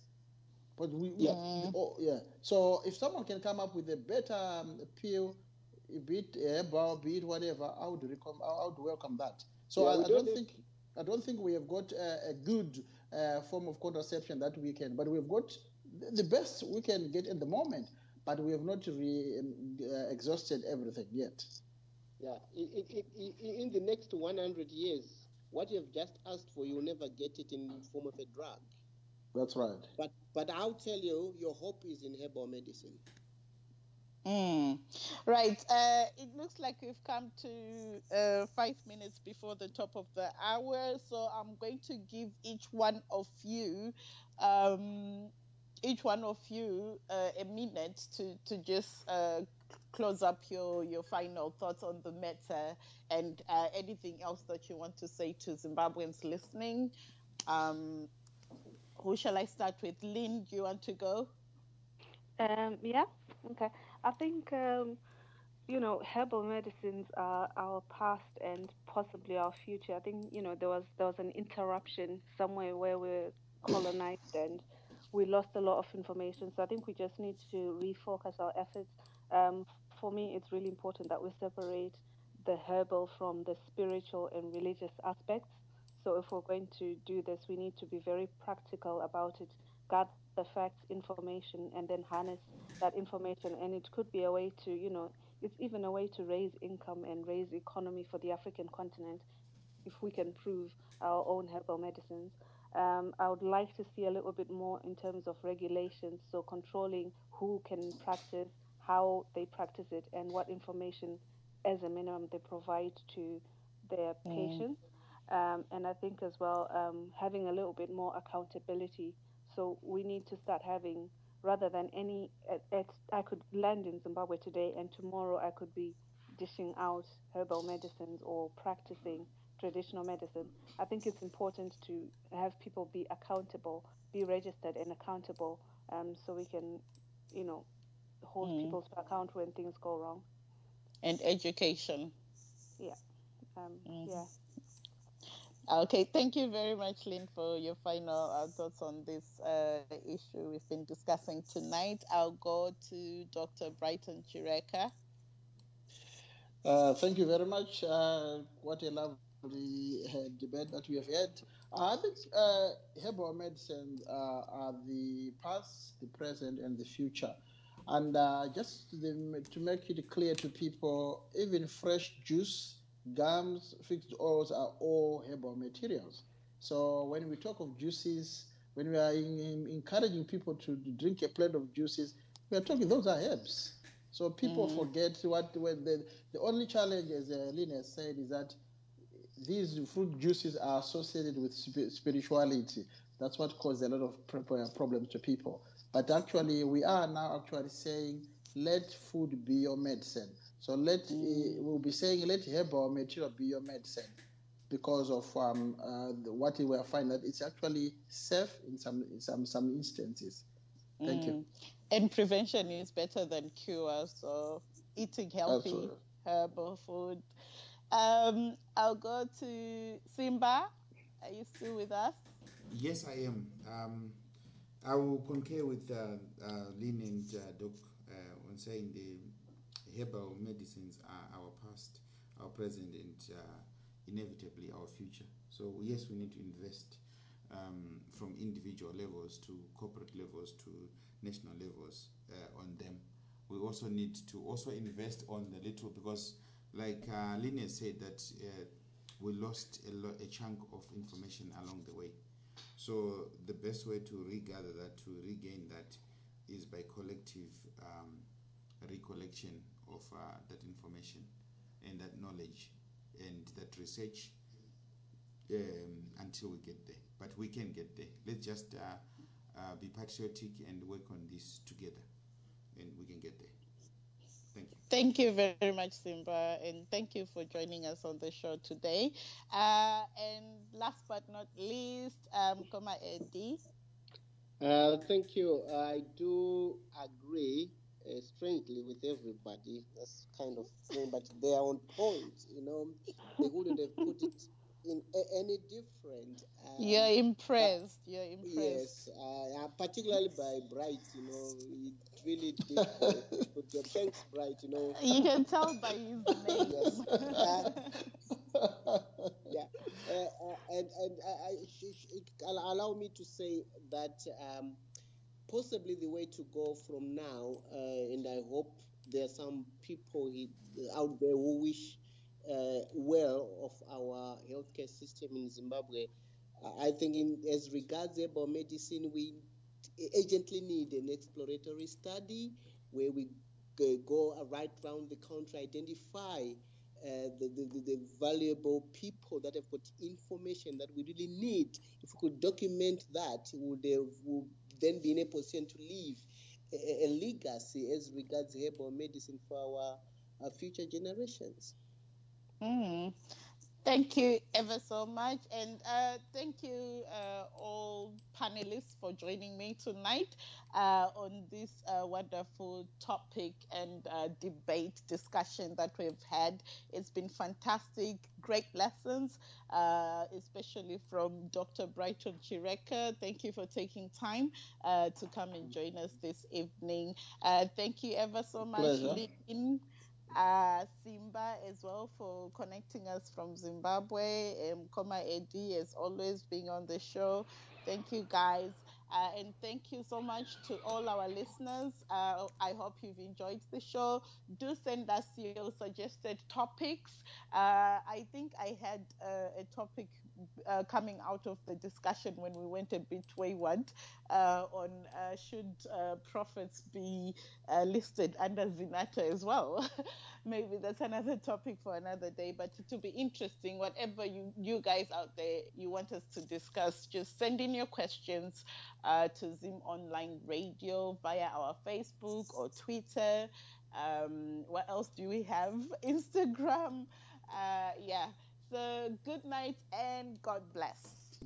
S3: But we, yeah, oh, yeah. So if someone can come up with a better um, pill, be it herbal, be it whatever, I would recom- I would welcome that. So
S2: Yeah,
S3: I, I
S2: don't
S3: don't
S2: need-
S3: think I don't think we have got a, a good uh, form of contraception that we can, but we've got the best we can get at the moment. But we have not re, um, uh, exhausted everything yet.
S2: Yeah. I- I- I- I- in the next 100 years, what you have just asked for, you'll never get it in form of a drug.
S3: That's right.
S2: But but I'll tell you, your hope is in herbal medicine.
S1: Mm. Right. Uh, it looks like we've come to uh, five minutes before the top of the hour, so I'm going to give each one of you, um, each one of you, uh, a minute to to just uh, close up your your final thoughts on the matter and uh, anything else that you want to say to Zimbabweans listening. Um, who shall I start with? Lynn, do you want to go?
S5: Um, yeah, okay. I think, um, you know, herbal medicines are our past and possibly our future. I think, you know, there was there was an interruption somewhere where we were colonized and we lost a lot of information. So I think we just need to refocus our efforts. Um, for me, it's really important that we separate the herbal from the spiritual and religious aspects. So if we're going to do this, we need to be very practical about it, gather the facts, information, and then harness that information. And it could be a way to, you know, it's even a way to raise income and raise economy for the African continent if we can prove our own herbal medicines. Um, I would like to see a little bit more in terms of regulations, so controlling who can practice, how they practice it, and what information, as a minimum, they provide to their
S1: Mm.
S5: patients. Um, and I think as well um, having a little bit more accountability. So we need to start having, rather than any, at, at, I could land in Zimbabwe today and tomorrow I could be dishing out herbal medicines or practicing traditional medicine. I think it's important to have people be accountable, be registered and accountable, um, so we can, you know, hold
S1: Mm.
S5: people to account when things go wrong.
S1: And education.
S5: Um,
S1: Mhm.
S5: Yeah.
S1: Okay, thank you very much, Lynn, for your final uh, thoughts on this uh, issue we've been discussing tonight. I'll go to Dr. Brighton Chireka.
S3: Uh, thank you very much. Uh, what a lovely uh, debate that we have had. I think uh, herbal medicine uh, are the past, the present, and the future. And uh, just the, to make it clear to people, even fresh juice, gums, fixed oils are all herbal materials. So when we talk of juices, when we are in, in encouraging people to drink a plate of juices, we are talking those are herbs. So people forget what when the the only challenge, as uh, Lynn has said, is that these fruit juices are associated with spi- spirituality. That's what caused a lot of problems to people. But actually, we are now actually saying, let food be your medicine. So let uh, we'll be saying, let herbal material be your medicine, because of um, uh, the- what we are finding that it's actually safe in some in some some instances. Thank you.
S1: Mm. And prevention is better than cure. So eating healthy
S3: Absolutely.
S1: herbal food. Um, I'll go to Simba. Are you still with us?
S4: Yes, I am. Um, I will concur with uh, uh, Lynn and uh, Doc uh, on saying the herbal medicines are our past, our present, and uh, inevitably our future. So yes, we need to invest um, from individual levels to corporate levels to national levels uh, on them. We also need to also invest on the little because, like uh, Lynn has said, that uh, we lost a, lo- a chunk of information along the way. So the best way to regather that, to regain that, is by collective um, recollection of uh, that information and that knowledge and that research um, until we get there. But we can get there. Let's just uh, uh, be patriotic and work on this together, and we can get there. Thank you.
S1: Thank you very much, Simba, and thank you for joining us on the show today. Uh, and last but not least, um, Koma Eddie.
S2: Uh, thank you. I do agree uh, strangely with everybody. That's kind of strange, but they are on point. You know, they wouldn't have put it in a- any different. Um,
S1: You're impressed. You're impressed.
S2: Yes, uh, uh, particularly by Bright. You know, it really did uh, job. Thanks, Bright. You know,
S1: You can tell by his name.
S2: Yes. Uh, yeah, uh, uh, and and I, I, sh- sh- allow me to say that um, possibly the way to go from now, uh, and I hope there are some people out there who wish uh, well of our healthcare system in Zimbabwe. I think, in as regards herbal medicine, we urgently need an exploratory study where we go- right around the country, identify uh, the, the, the, valuable people that have got information that we really need. If we could document that, would would then be in a position to leave a, a legacy as regards herbal medicine for our, our future generations.
S1: Mm. Thank you ever so much. And uh, thank you, uh, all panelists, for joining me tonight uh, on this uh, wonderful topic and uh, debate discussion that we've had. It's been fantastic, great lessons, uh, especially from Dr. Brighton Chireka. Thank you for taking time uh, to come and join us this evening. Uh, thank you ever so much. Lynn uh, Simba as well for connecting us from Zimbabwe. Um, Koma Eddie as always being on the show. Thank you guys. Uh, and thank you so much to all our listeners. Uh, I hope you've enjoyed the show. Do send us your suggested topics. Uh, I think I had uh, a topic uh, coming out of the discussion when we went a bit wayward uh, on uh, should uh, prophets be uh, listed under ZINATHA as well. Maybe that's another topic for another day, but to be interesting, whatever you, you guys out there you want us to discuss, just send in your questions uh, to Zim Online Radio via our Facebook or Twitter. Um, what else do we have? Instagram. Yeah. So good night and God bless.